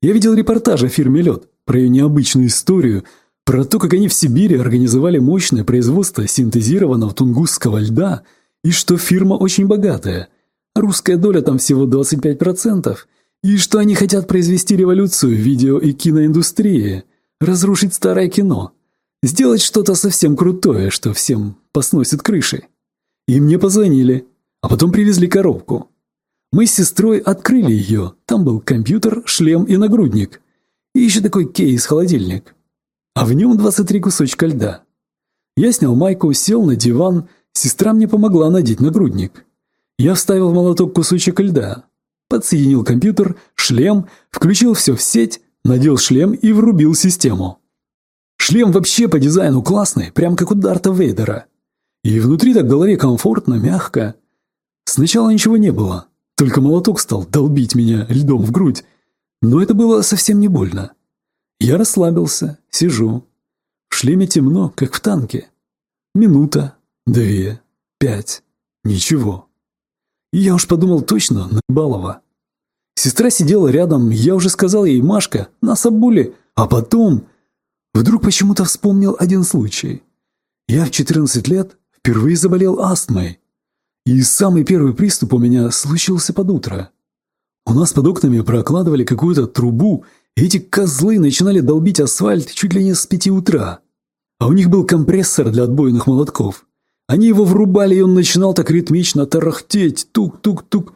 Я видел репортаж о фирме «Лед», про ее необычную историю, про то, как они в Сибири организовали мощное производство синтезированного тунгусского льда – и что фирма очень богатая. Русская доля там всего 25%. И что они хотят произвести революцию в видео- и киноиндустрии, разрушить старое кино. Сделать что-то совсем крутое, что всем посносит крыши. И мне позвонили, а потом привезли коробку. Мы с сестрой открыли ее. Там был компьютер, шлем и нагрудник. И еще такой кейс-холодильник. А в нем 23 кусочка льда. Я снял майку, сел на диван. Сестра мне помогла надеть нагрудник. Я вставил в молоток кусочек льда. Подсоединил компьютер, шлем, включил все в сеть, надел шлем и врубил систему. Шлем вообще по дизайну классный, прям как у Дарта Вейдера. И внутри так голове комфортно, мягко. Сначала ничего не было, только молоток стал долбить меня льдом в грудь. Но это было совсем не больно. Я расслабился, сижу. В шлеме темно, как в танке. Минута, две, пять. Ничего. И я уж подумал точно, Наибалова. Сестра сидела рядом, я уже сказал ей, Машка, нас обули. А потом... Вдруг почему-то вспомнил один случай. Я в 14 лет впервые заболел астмой. И самый первый приступ у меня случился под утро. У нас под окнами прокладывали какую-то трубу, и эти козлы начинали долбить асфальт чуть ли не с пяти утра. А у них был компрессор для отбойных молотков. Они его врубали, и он начинал так ритмично тарахтеть, тук-тук-тук.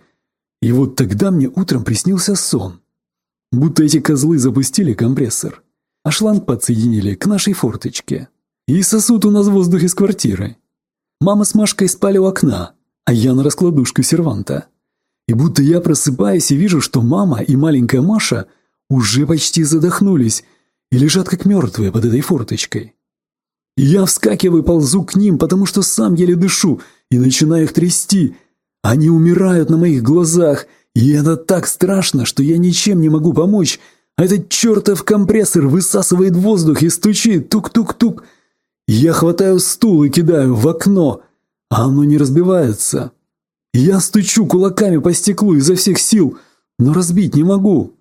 И вот тогда мне утром приснился сон. Будто эти козлы запустили компрессор, а шланг подсоединили к нашей форточке. И сосут у нас воздух из квартиры. Мама с Машкой спали у окна, а я на раскладушке серванта. И будто я просыпаюсь и вижу, что мама и маленькая Маша уже почти задохнулись и лежат как мертвые под этой форточкой. Я вскакиваю, ползу к ним, потому что сам еле дышу, и начинаю их трясти. Они умирают на моих глазах, и это так страшно, что я ничем не могу помочь, а этот чертов компрессор высасывает воздух и стучит тук-тук-тук. Я хватаю стул и кидаю в окно – а оно не разбивается. Я стучу кулаками по стеклу изо всех сил, но разбить не могу.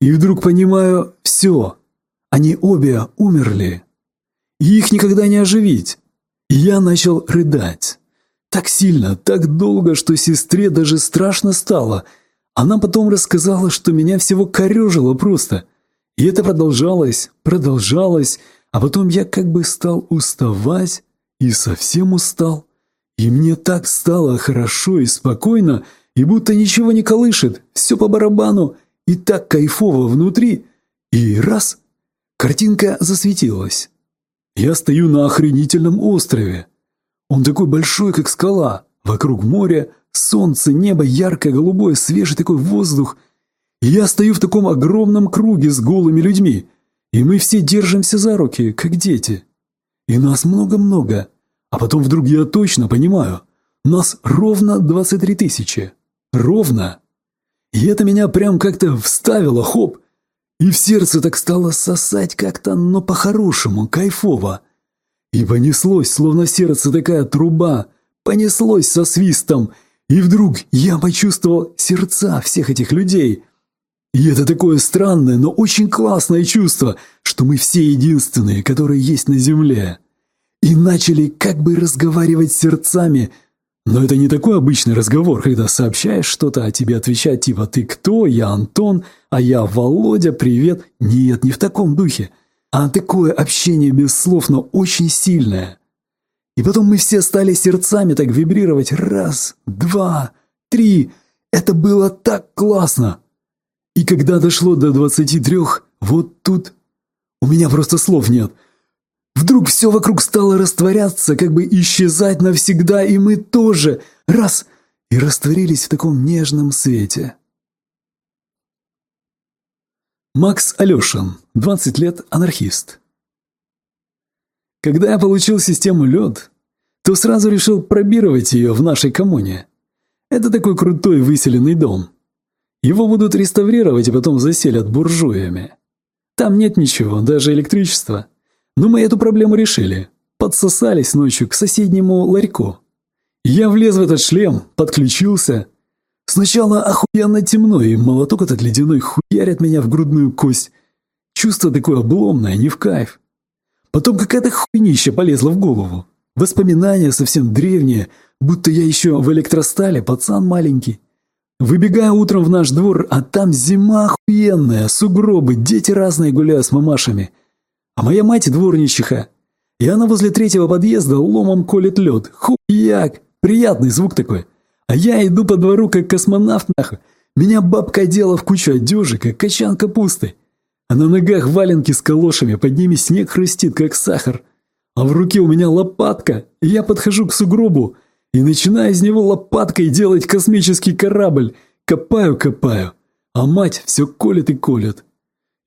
И вдруг понимаю – все. Они обе умерли. И их никогда не оживить. И я начал рыдать. Так сильно, так долго, что сестре даже страшно стало. Она потом рассказала, что меня всего корежило просто. И это продолжалось, продолжалось, а потом я как бы стал уставать и совсем устал. И мне так стало хорошо и спокойно, и будто ничего не колышет, все по барабану, и так кайфово внутри. И раз – картинка засветилась. Я стою на охренительном острове. Он такой большой, как скала, вокруг моря, солнце, небо яркое, голубое, свежий такой воздух. И я стою в таком огромном круге с голыми людьми, и мы все держимся за руки, как дети. И нас много-много, а потом вдруг я точно понимаю, нас ровно 23 тысячи. Ровно. И это меня прям как-то вставило, хоп. И в сердце так стало сосать как-то, но по-хорошему, кайфово. И понеслось, словно сердце такая труба, понеслось со свистом. И вдруг я почувствовал сердца всех этих людей. И это такое странное, но очень классное чувство, что мы все единственные, которые есть на земле и начали как бы разговаривать сердцами. Но это не такой обычный разговор, когда сообщаешь что-то, а тебе отвечают типа «ты кто?», «я Антон», «а я Володя, привет». Нет, не в таком духе, а такое общение без слов, но очень сильное. И потом мы все стали сердцами так вибрировать раз, два, три. Это было так классно. И когда дошло до двадцати трех, вот тут у меня просто слов нет – Вдруг все вокруг стало растворяться, как бы исчезать навсегда, и мы тоже, раз, и растворились в таком нежном свете. Макс Алешин, 20 лет, анархист. Когда я получил систему «Лед», то сразу решил пробировать ее в нашей коммуне. Это такой крутой выселенный дом. Его будут реставрировать и потом заселят буржуями. Там нет ничего, даже электричества. Но мы эту проблему решили. Подсосались ночью к соседнему ларьку. Я влез в этот шлем, подключился. Сначала охуенно темно, и молоток этот ледяной хуярит меня в грудную кость. Чувство такое обломное, не в кайф. Потом какая-то хуйнища полезла в голову. Воспоминания совсем древние, будто я еще в электростале, пацан маленький. Выбегаю утром в наш двор, а там зима охуенная, сугробы, дети разные гуляют с мамашами – а моя мать дворничиха. И она возле третьего подъезда ломом колет лед. Хуяк! Приятный звук такой. А я иду по двору, как космонавт нахуй. Меня бабка одела в кучу одежи, как качан капусты. А на ногах валенки с калошами, под ними снег хрустит, как сахар. А в руке у меня лопатка, и я подхожу к сугробу и начинаю из него лопаткой делать космический корабль. Копаю-копаю, а мать все колет и колет.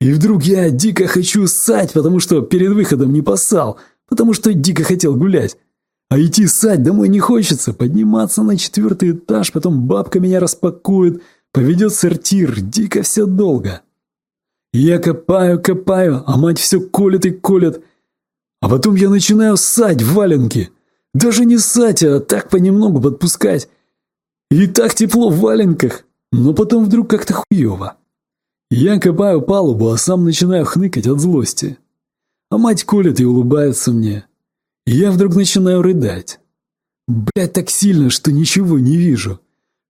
И вдруг я дико хочу ссать, потому что перед выходом не поссал, потому что дико хотел гулять. А идти ссать домой не хочется, подниматься на четвертый этаж, потом бабка меня распакует, поведет сортир, дико все долго. Я копаю, копаю, а мать все колет и колет. А потом я начинаю ссать в валенки. Даже не ссать, а так понемногу подпускать. И так тепло в валенках, но потом вдруг как-то хуево. Я копаю палубу, а сам начинаю хныкать от злости. А мать колет и улыбается мне. И я вдруг начинаю рыдать. Блять, так сильно, что ничего не вижу.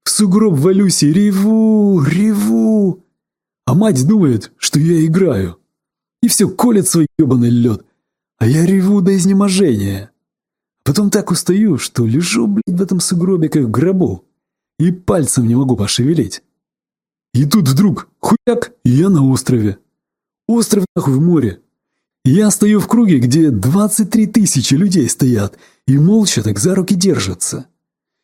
В сугроб валюсь и реву, реву. А мать думает, что я играю. И все колет свой ебаный лед. А я реву до изнеможения. Потом так устаю, что лежу, блядь, в этом сугробе, как в гробу. И пальцем не могу пошевелить. И тут вдруг хуяк, я на острове. Остров нахуй в море. Я стою в круге, где 23 тысячи людей стоят и молча так за руки держатся.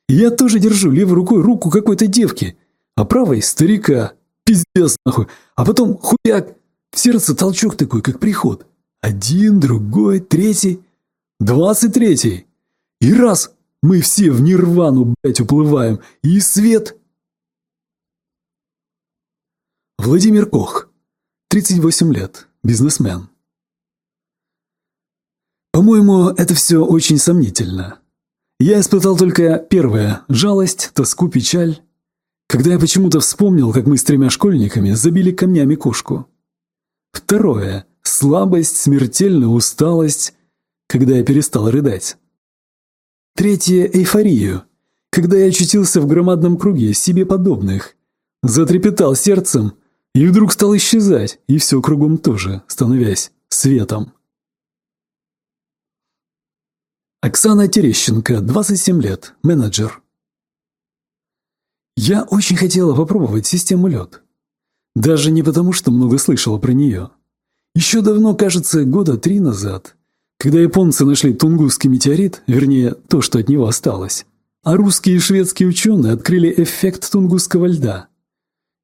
Я тоже держу левой рукой руку какой-то девки, а правой старика, Пиздец, нахуй. А потом хуяк. В сердце толчок такой, как приход. Один, другой, третий. Двадцать третий. И раз мы все в нирвану, блядь, уплываем. И свет. Владимир Кох. 38 лет. Бизнесмен. По-моему, это все очень сомнительно. Я испытал только первое – жалость, тоску, печаль когда я почему-то вспомнил, как мы с тремя школьниками забили камнями кошку. Второе – слабость, смертельная усталость, когда я перестал рыдать. Третье – эйфорию, когда я очутился в громадном круге себе подобных, затрепетал сердцем и вдруг стал исчезать, и все кругом тоже, становясь светом. Оксана Терещенко, 27 лет, менеджер. Я очень хотела попробовать систему лед. Даже не потому, что много слышала про нее. Еще давно, кажется, года три назад, когда японцы нашли Тунгусский метеорит, вернее, то, что от него осталось, а русские и шведские ученые открыли эффект Тунгусского льда.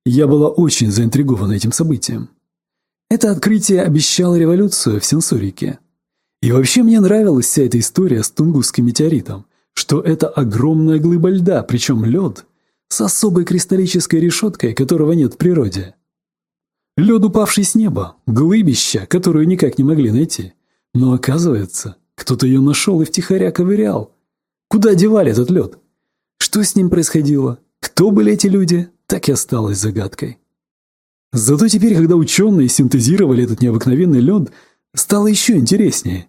Я была очень заинтригована этим событием. Это открытие обещало революцию в сенсорике. И вообще мне нравилась вся эта история с Тунгусским метеоритом, что это огромная глыба льда, причем лед – с особой кристаллической решеткой, которого нет в природе. Лед, упавший с неба, глыбища, которую никак не могли найти. Но оказывается, кто-то ее нашел и втихаря ковырял. Куда девали этот лед? Что с ним происходило? Кто были эти люди? Так и осталось загадкой. Зато теперь, когда ученые синтезировали этот необыкновенный лед, стало еще интереснее.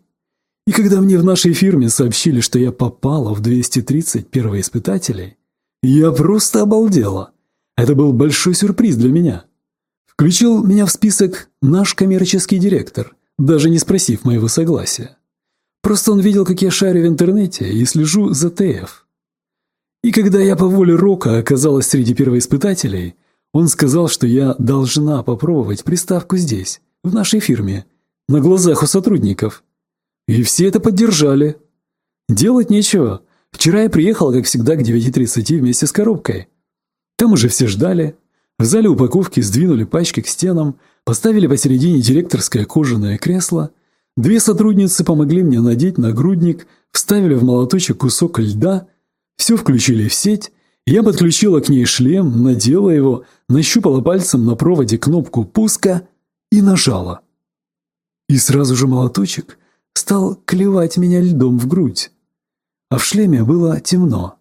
И когда мне в нашей фирме сообщили, что я попала в 230 первоиспытателей, я просто обалдела. Это был большой сюрприз для меня. Включил меня в список наш коммерческий директор, даже не спросив моего согласия. Просто он видел, как я шарю в интернете и слежу за ТФ. И когда я по воле Рока оказалась среди первоиспытателей, он сказал, что я должна попробовать приставку здесь, в нашей фирме, на глазах у сотрудников. И все это поддержали. Делать нечего. Вчера я приехал, как всегда, к 9.30 вместе с коробкой. Там уже все ждали. В зале упаковки сдвинули пачки к стенам, поставили посередине директорское кожаное кресло. Две сотрудницы помогли мне надеть нагрудник, вставили в молоточек кусок льда, все включили в сеть, я подключила к ней шлем, надела его, нащупала пальцем на проводе кнопку пуска и нажала. И сразу же молоточек стал клевать меня льдом в грудь а в шлеме было темно.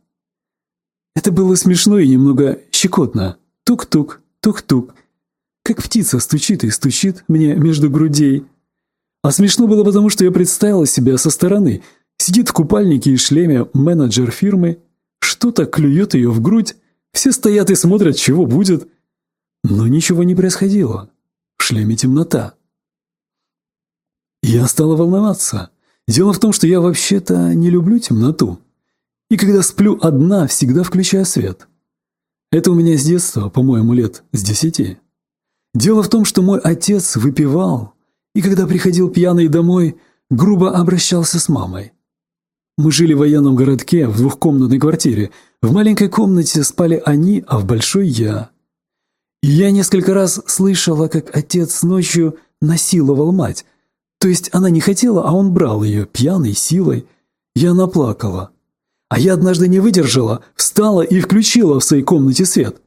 Это было смешно и немного щекотно. Тук-тук, тук-тук. Как птица стучит и стучит мне между грудей. А смешно было потому, что я представила себя со стороны. Сидит в купальнике и шлеме менеджер фирмы, что-то клюет ее в грудь, все стоят и смотрят, чего будет. Но ничего не происходило. В шлеме темнота. Я стала волноваться. Дело в том, что я вообще-то не люблю темноту. И когда сплю одна, всегда включаю свет. Это у меня с детства, по-моему, лет с десяти. Дело в том, что мой отец выпивал, и когда приходил пьяный домой, грубо обращался с мамой. Мы жили в военном городке, в двухкомнатной квартире. В маленькой комнате спали они, а в большой я. И я несколько раз слышала, как отец ночью насиловал мать. То есть она не хотела, а он брал ее, пьяной, силой. Я наплакала. А я однажды не выдержала, встала и включила в своей комнате свет.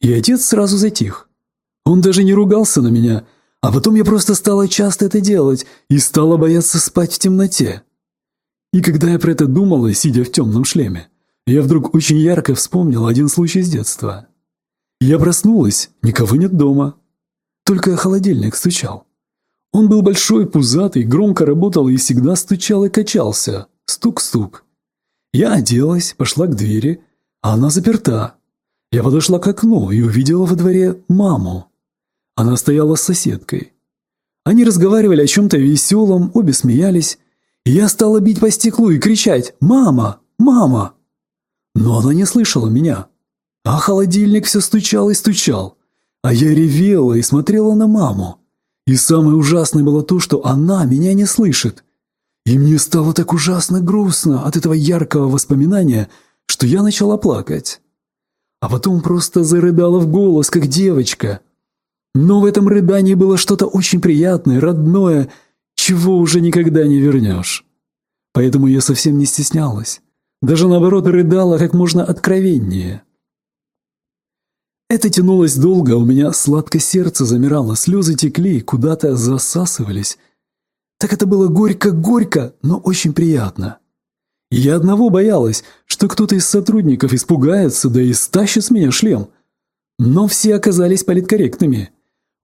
И отец сразу затих. Он даже не ругался на меня, а потом я просто стала часто это делать и стала бояться спать в темноте. И когда я про это думала, сидя в темном шлеме, я вдруг очень ярко вспомнила один случай с детства. Я проснулась, никого нет дома. Только холодильник стучал. Он был большой, пузатый, громко работал и всегда стучал и качался. Стук-стук. Я оделась, пошла к двери, а она заперта. Я подошла к окну и увидела во дворе маму. Она стояла с соседкой. Они разговаривали о чем-то веселом, обе смеялись. Я стала бить по стеклу и кричать «Мама! Мама!». Но она не слышала меня. А холодильник все стучал и стучал. А я ревела и смотрела на маму. И самое ужасное было то, что она меня не слышит. И мне стало так ужасно грустно от этого яркого воспоминания, что я начала плакать. А потом просто зарыдала в голос, как девочка. Но в этом рыдании было что-то очень приятное, родное, чего уже никогда не вернешь. Поэтому я совсем не стеснялась. Даже наоборот рыдала как можно откровеннее. Это тянулось долго, у меня сладко сердце замирало, слезы текли, куда-то засасывались. Так это было горько-горько, но очень приятно. Я одного боялась, что кто-то из сотрудников испугается, да и стащит с меня шлем. Но все оказались политкорректными.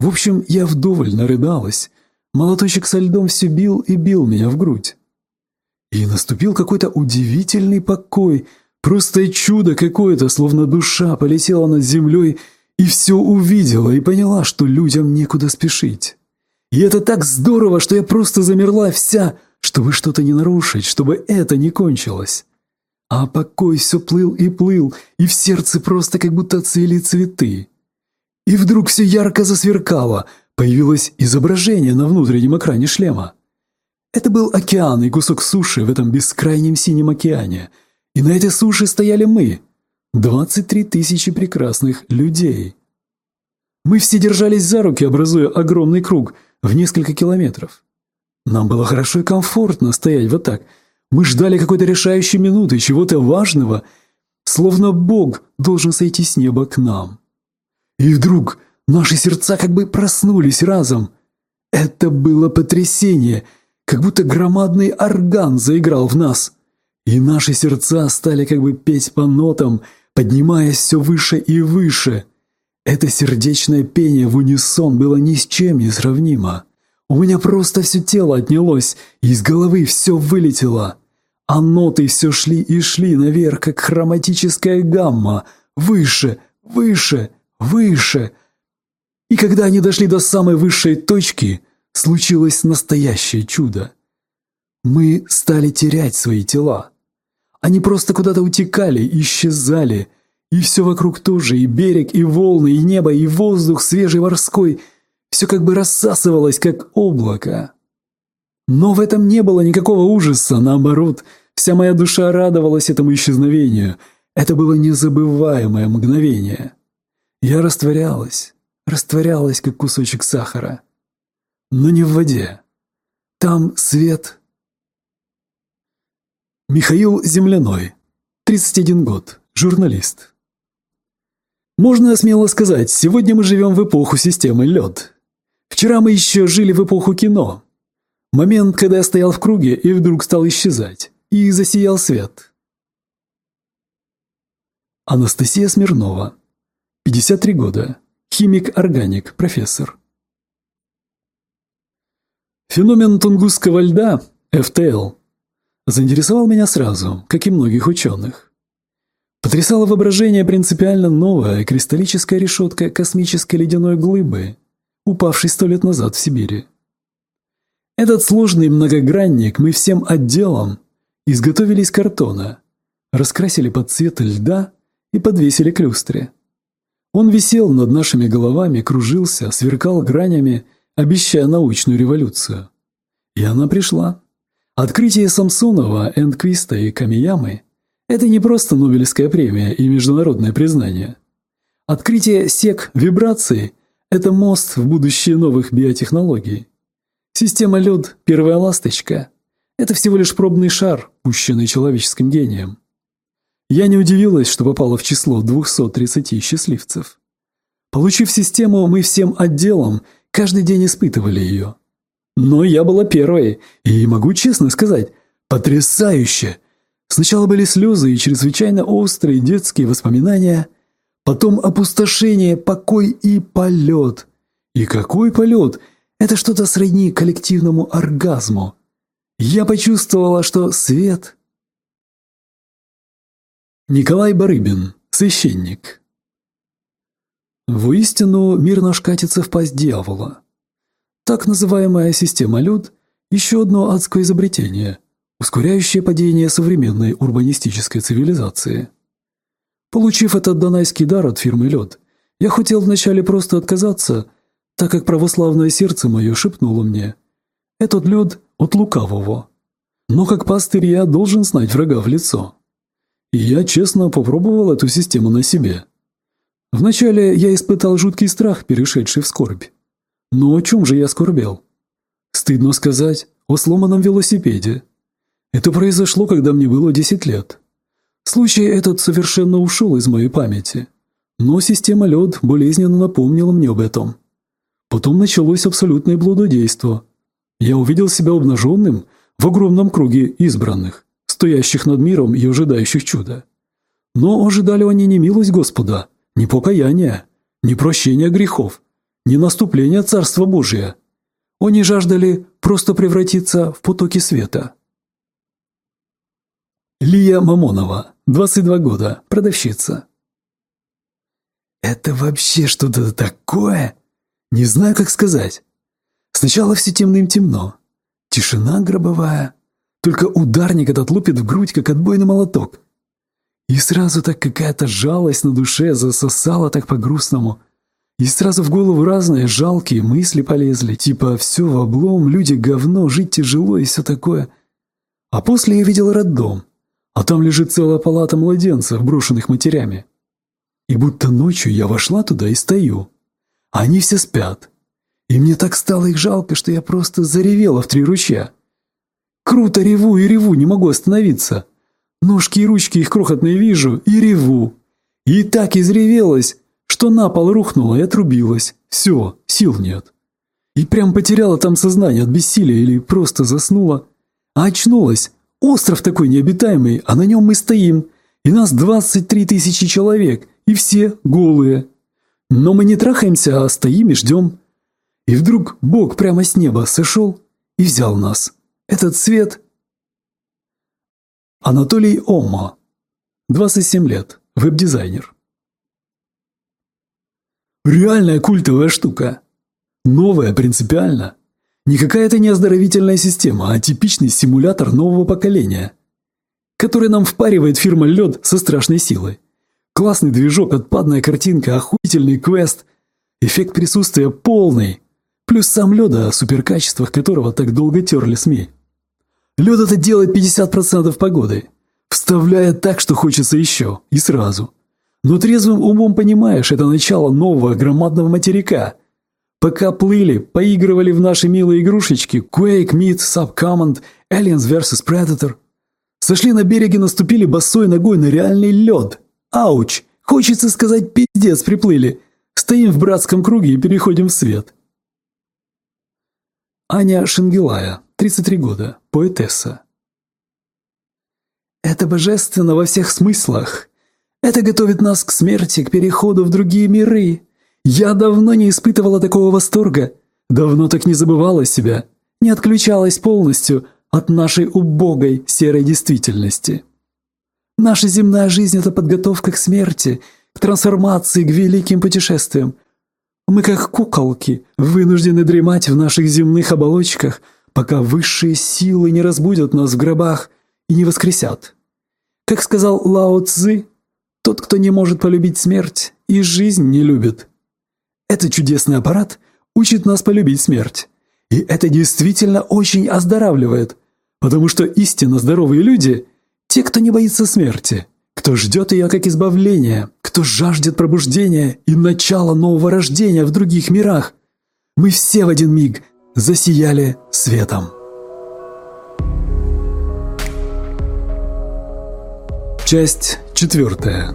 В общем, я вдоволь нарыдалась. Молоточек со льдом все бил и бил меня в грудь. И наступил какой-то удивительный покой – Просто чудо какое-то, словно душа полетела над землей и все увидела и поняла, что людям некуда спешить. И это так здорово, что я просто замерла вся, чтобы что-то не нарушить, чтобы это не кончилось. А покой все плыл и плыл, и в сердце просто как будто цвели цветы. И вдруг все ярко засверкало, появилось изображение на внутреннем экране шлема. Это был океан и кусок суши в этом бескрайнем синем океане – и на этой суше стояли мы, 23 тысячи прекрасных людей. Мы все держались за руки, образуя огромный круг в несколько километров. Нам было хорошо и комфортно стоять вот так. Мы ждали какой-то решающей минуты, чего-то важного, словно Бог должен сойти с неба к нам. И вдруг наши сердца как бы проснулись разом. Это было потрясение, как будто громадный орган заиграл в нас. И наши сердца стали как бы петь по нотам, поднимаясь все выше и выше. Это сердечное пение в унисон было ни с чем не сравнимо. У меня просто все тело отнялось, и из головы все вылетело. А ноты все шли и шли наверх, как хроматическая гамма. Выше, выше, выше. И когда они дошли до самой высшей точки, случилось настоящее чудо. Мы стали терять свои тела. Они просто куда-то утекали, исчезали. И все вокруг тоже, и берег, и волны, и небо, и воздух свежий морской. Все как бы рассасывалось, как облако. Но в этом не было никакого ужаса, наоборот. Вся моя душа радовалась этому исчезновению. Это было незабываемое мгновение. Я растворялась, растворялась, как кусочек сахара. Но не в воде. Там свет, Михаил Земляной, 31 год, журналист. Можно смело сказать, сегодня мы живем в эпоху системы лед. Вчера мы еще жили в эпоху кино. Момент, когда я стоял в круге и вдруг стал исчезать, и засиял свет. Анастасия Смирнова, 53 года, химик-органик, профессор. Феномен тунгусского льда, ФТЛ, заинтересовал меня сразу, как и многих ученых. Потрясало воображение принципиально новая кристаллическая решетка космической ледяной глыбы, упавшей сто лет назад в Сибири. Этот сложный многогранник мы всем отделом изготовили из картона, раскрасили под цвет льда и подвесили к люстре. Он висел над нашими головами, кружился, сверкал гранями, обещая научную революцию. И она пришла. Открытие Самсонова, Эндквиста и Камиямы – это не просто Нобелевская премия и международное признание. Открытие сек вибраций – это мост в будущее новых биотехнологий. Система лед – первая ласточка. Это всего лишь пробный шар, пущенный человеческим гением. Я не удивилась, что попала в число 230 счастливцев. Получив систему, мы всем отделом каждый день испытывали ее. Но я была первой, и могу честно сказать, потрясающе. Сначала были слезы и чрезвычайно острые детские воспоминания, потом опустошение, покой и полет. И какой полет? Это что-то сродни коллективному оргазму. Я почувствовала, что свет Николай Барыбин, священник. Воистину, мир наш катится в пасть дьявола. Так называемая система люд – еще одно адское изобретение, ускоряющее падение современной урбанистической цивилизации. Получив этот донайский дар от фирмы «Лед», я хотел вначале просто отказаться, так как православное сердце мое шепнуло мне «Этот лед от лукавого». Но как пастырь я должен знать врага в лицо. Я честно попробовал эту систему на себе. Вначале я испытал жуткий страх, перешедший в скорбь. Но о чем же я скорбел? Стыдно сказать, о сломанном велосипеде. Это произошло, когда мне было 10 лет. Случай этот совершенно ушел из моей памяти. Но система лед болезненно напомнила мне об этом. Потом началось абсолютное блудодейство. Я увидел себя обнаженным в огромном круге избранных стоящих над миром и ожидающих чуда. Но ожидали они не милость Господа, не покаяния, не прощения грехов, не наступления Царства Божия. Они жаждали просто превратиться в потоки света. Лия Мамонова, 22 года, продавщица. «Это вообще что-то такое? Не знаю, как сказать. Сначала все темным-темно. Тишина гробовая, только ударник этот лупит в грудь, как отбойный молоток. И сразу так какая-то жалость на душе засосала так по-грустному. И сразу в голову разные жалкие мысли полезли, типа «все в облом, люди говно, жить тяжело» и все такое. А после я видел роддом, а там лежит целая палата младенцев, брошенных матерями. И будто ночью я вошла туда и стою. А они все спят. И мне так стало их жалко, что я просто заревела в три ручья. Круто реву и реву, не могу остановиться. Ножки и ручки их крохотные вижу и реву. И так изревелась, что на пол рухнула и отрубилась. Все, сил нет. И прям потеряла там сознание от бессилия или просто заснула. А очнулась. Остров такой необитаемый, а на нем мы стоим. И нас 23 тысячи человек, и все голые. Но мы не трахаемся, а стоим и ждем. И вдруг Бог прямо с неба сошел и взял нас. Этот цвет... Анатолий Ома. 27 лет. Веб-дизайнер. Реальная культовая штука. Новая принципиально. Не какая-то не оздоровительная система, а типичный симулятор нового поколения, который нам впаривает фирма «Лед» со страшной силой. Классный движок, отпадная картинка, охуительный квест. Эффект присутствия полный. Плюс сам Лёда, о суперкачествах которого так долго терли СМИ. Лед это делает 50% погоды. Вставляет так, что хочется еще, и сразу. Но трезвым умом понимаешь, это начало нового громадного материка. Пока плыли, поигрывали в наши милые игрушечки Quake, Meat, Subcommand, Aliens vs Predator. Сошли на берег и наступили босой ногой на реальный лед. Ауч! Хочется сказать, пиздец, приплыли. Стоим в братском круге и переходим в свет. Аня Шенгелая, 33 года, поэтесса. Это божественно во всех смыслах. Это готовит нас к смерти, к переходу в другие миры. Я давно не испытывала такого восторга, давно так не забывала себя, не отключалась полностью от нашей убогой серой действительности. Наша земная жизнь – это подготовка к смерти, к трансформации, к великим путешествиям, мы как куколки, вынуждены дремать в наших земных оболочках, пока высшие силы не разбудят нас в гробах и не воскресят. Как сказал Лао Цзы, тот, кто не может полюбить смерть, и жизнь не любит. Этот чудесный аппарат учит нас полюбить смерть. И это действительно очень оздоравливает, потому что истинно здоровые люди – те, кто не боится смерти, кто ждет ее как избавления, кто жаждет пробуждения и начала нового рождения в других мирах. Мы все в один миг засияли светом. Часть четвертая.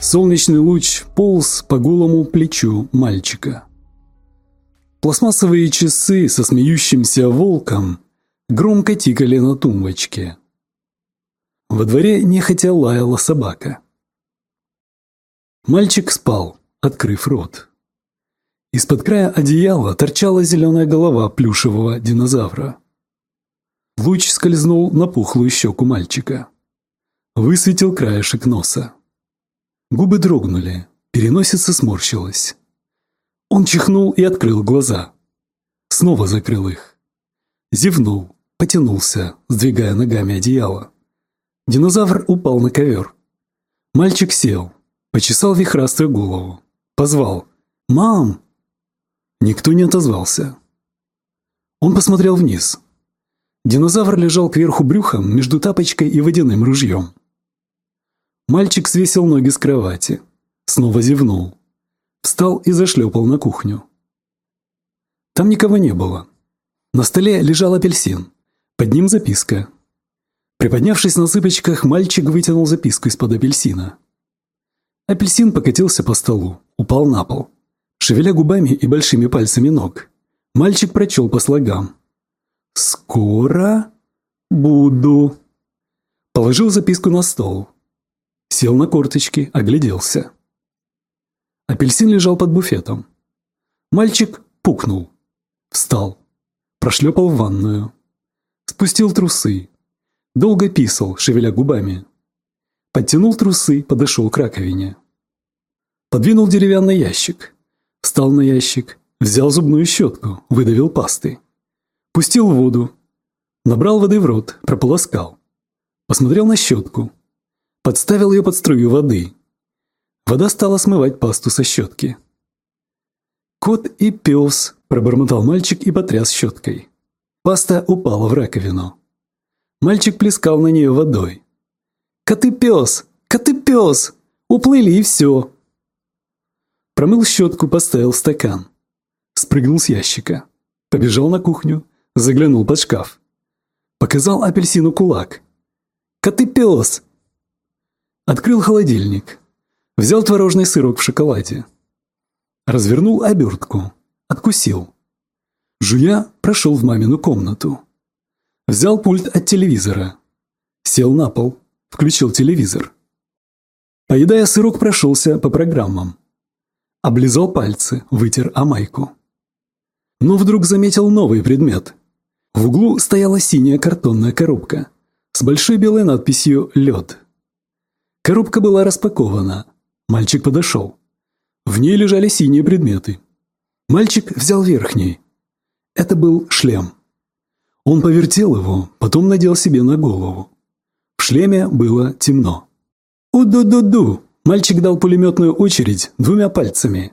Солнечный луч полз по голому плечу мальчика. Пластмассовые часы со смеющимся волком громко тикали на тумбочке. Во дворе нехотя лаяла собака. Мальчик спал, открыв рот. Из-под края одеяла торчала зеленая голова плюшевого динозавра. Луч скользнул на пухлую щеку мальчика. Высветил краешек носа. Губы дрогнули, переносица сморщилась. Он чихнул и открыл глаза. Снова закрыл их. Зевнул, потянулся, сдвигая ногами одеяло. Динозавр упал на ковер. Мальчик сел, почесал вихрастую голову. Позвал «Мам!». Никто не отозвался. Он посмотрел вниз. Динозавр лежал кверху брюхом между тапочкой и водяным ружьем. Мальчик свесил ноги с кровати. Снова зевнул. Встал и зашлепал на кухню. Там никого не было. На столе лежал апельсин. Под ним записка. Приподнявшись на цыпочках, мальчик вытянул записку из-под апельсина. Апельсин покатился по столу, упал на пол. Шевеля губами и большими пальцами ног, мальчик прочел по слогам. «Скоро буду». Положил записку на стол. Сел на корточки, огляделся. Апельсин лежал под буфетом. Мальчик пукнул. Встал. Прошлепал в ванную. Спустил трусы. Долго писал, шевеля губами. Подтянул трусы, подошел к раковине. Подвинул деревянный ящик. Встал на ящик, взял зубную щетку, выдавил пасты. Пустил воду. Набрал воды в рот, прополоскал. Посмотрел на щетку. Подставил ее под струю воды. Вода стала смывать пасту со щетки. «Кот и пес», – пробормотал мальчик и потряс щеткой. Паста упала в раковину. Мальчик плескал на нее водой. «Кот и пес! Кот и пес! Уплыли и все!» Промыл щетку, поставил стакан. Спрыгнул с ящика. Побежал на кухню, заглянул под шкаф. Показал апельсину кулак. «Кот и пес! Открыл холодильник. Взял творожный сырок в шоколаде. Развернул обертку. Откусил. Жуя прошел в мамину комнату. Взял пульт от телевизора. Сел на пол. Включил телевизор. Поедая сырок, прошелся по программам. Облизал пальцы, вытер о майку. Но вдруг заметил новый предмет. В углу стояла синяя картонная коробка с большой белой надписью «Лед». Коробка была распакована. Мальчик подошел. В ней лежали синие предметы. Мальчик взял верхний. Это был шлем. Он повертел его, потом надел себе на голову. В шлеме было темно. «У-ду-ду-ду!» Мальчик дал пулеметную очередь двумя пальцами.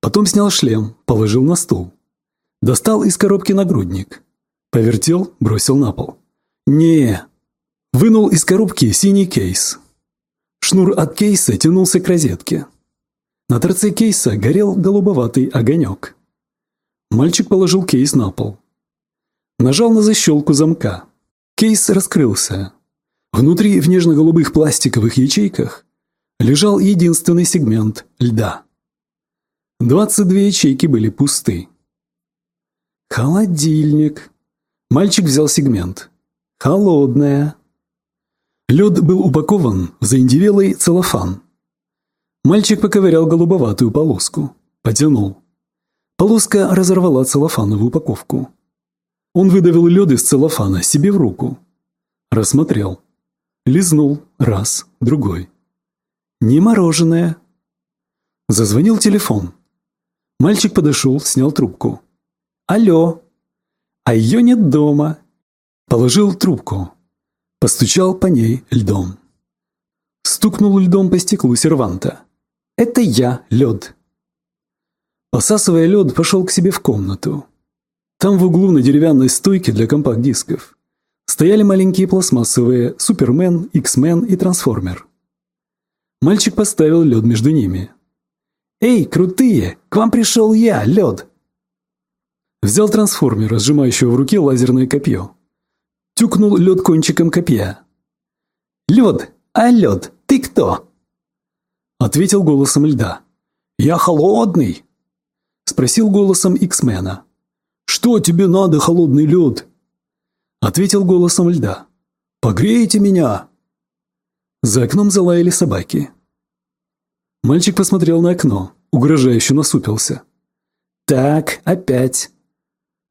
Потом снял шлем, положил на стул. Достал из коробки нагрудник. Повертел, бросил на пол. не Вынул из коробки синий кейс. Шнур от кейса тянулся к розетке. На торце кейса горел голубоватый огонек. Мальчик положил кейс на пол. Нажал на защелку замка. Кейс раскрылся. Внутри в нежно-голубых пластиковых ячейках лежал единственный сегмент льда. 22 ячейки были пусты. Холодильник. Мальчик взял сегмент. Холодная. Лед был упакован в заиндевелый целлофан. Мальчик поковырял голубоватую полоску. Потянул. Полоска разорвала целлофановую упаковку. Он выдавил лед из целлофана себе в руку. Рассмотрел. Лизнул. Раз, другой. Не мороженое. Зазвонил телефон. Мальчик подошел, снял трубку. «Алло!» «А ее нет дома!» Положил трубку. Постучал по ней льдом. Стукнул льдом по стеклу серванта. «Это я, лед!» Посасывая лед, пошел к себе в комнату. Там в углу на деревянной стойке для компакт-дисков стояли маленькие пластмассовые Супермен, Иксмен и Трансформер. Мальчик поставил лед между ними. «Эй, крутые! К вам пришел я, лед!» Взял трансформера, сжимающего в руке лазерное копье. Тюкнул лед кончиком копья. «Лед! А лед, ты кто?» Ответил голосом льда. «Я холодный!» Спросил голосом Иксмена. «Что тебе надо, холодный лед?» Ответил голосом льда. «Погрейте меня!» За окном залаяли собаки. Мальчик посмотрел на окно, угрожающе насупился. «Так, опять».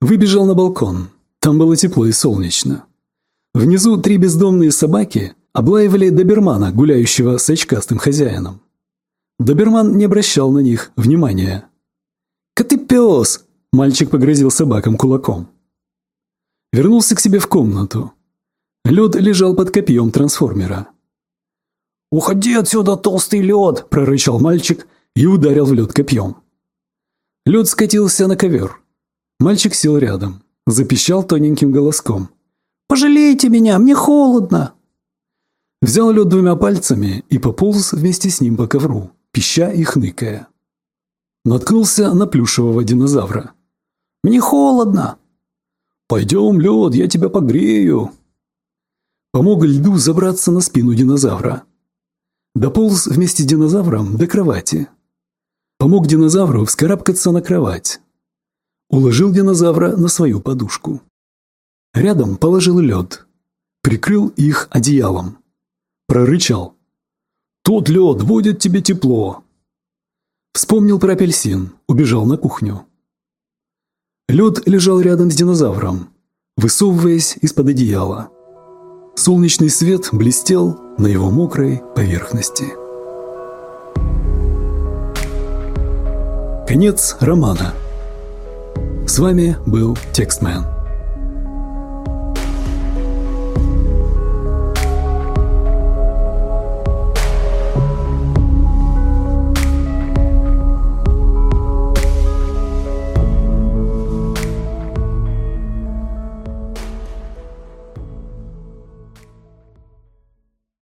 Выбежал на балкон. Там было тепло и солнечно. Внизу три бездомные собаки облаивали добермана, гуляющего с очкастым хозяином. Доберман не обращал на них внимания. «Коты пес!» – мальчик погрозил собакам кулаком. Вернулся к себе в комнату. Лед лежал под копьем трансформера. «Уходи отсюда, толстый лед!» – прорычал мальчик и ударил в лед копьем. Лед скатился на ковер. Мальчик сел рядом, запищал тоненьким голоском. «Пожалейте меня, мне холодно!» Взял лед двумя пальцами и пополз вместе с ним по ковру, пища и хныкая. Наткнулся на плюшевого динозавра. «Мне холодно!» «Пойдем, лед, я тебя погрею!» Помог льду забраться на спину динозавра. Дополз вместе с динозавром до кровати. Помог динозавру вскарабкаться на кровать. Уложил динозавра на свою подушку. Рядом положил лед. Прикрыл их одеялом. Прорычал. «Тут лед, будет тебе тепло!» Вспомнил про апельсин, убежал на кухню. Лед лежал рядом с динозавром, высовываясь из-под одеяла. Солнечный свет блестел на его мокрой поверхности. Конец романа. С вами был Текстмен.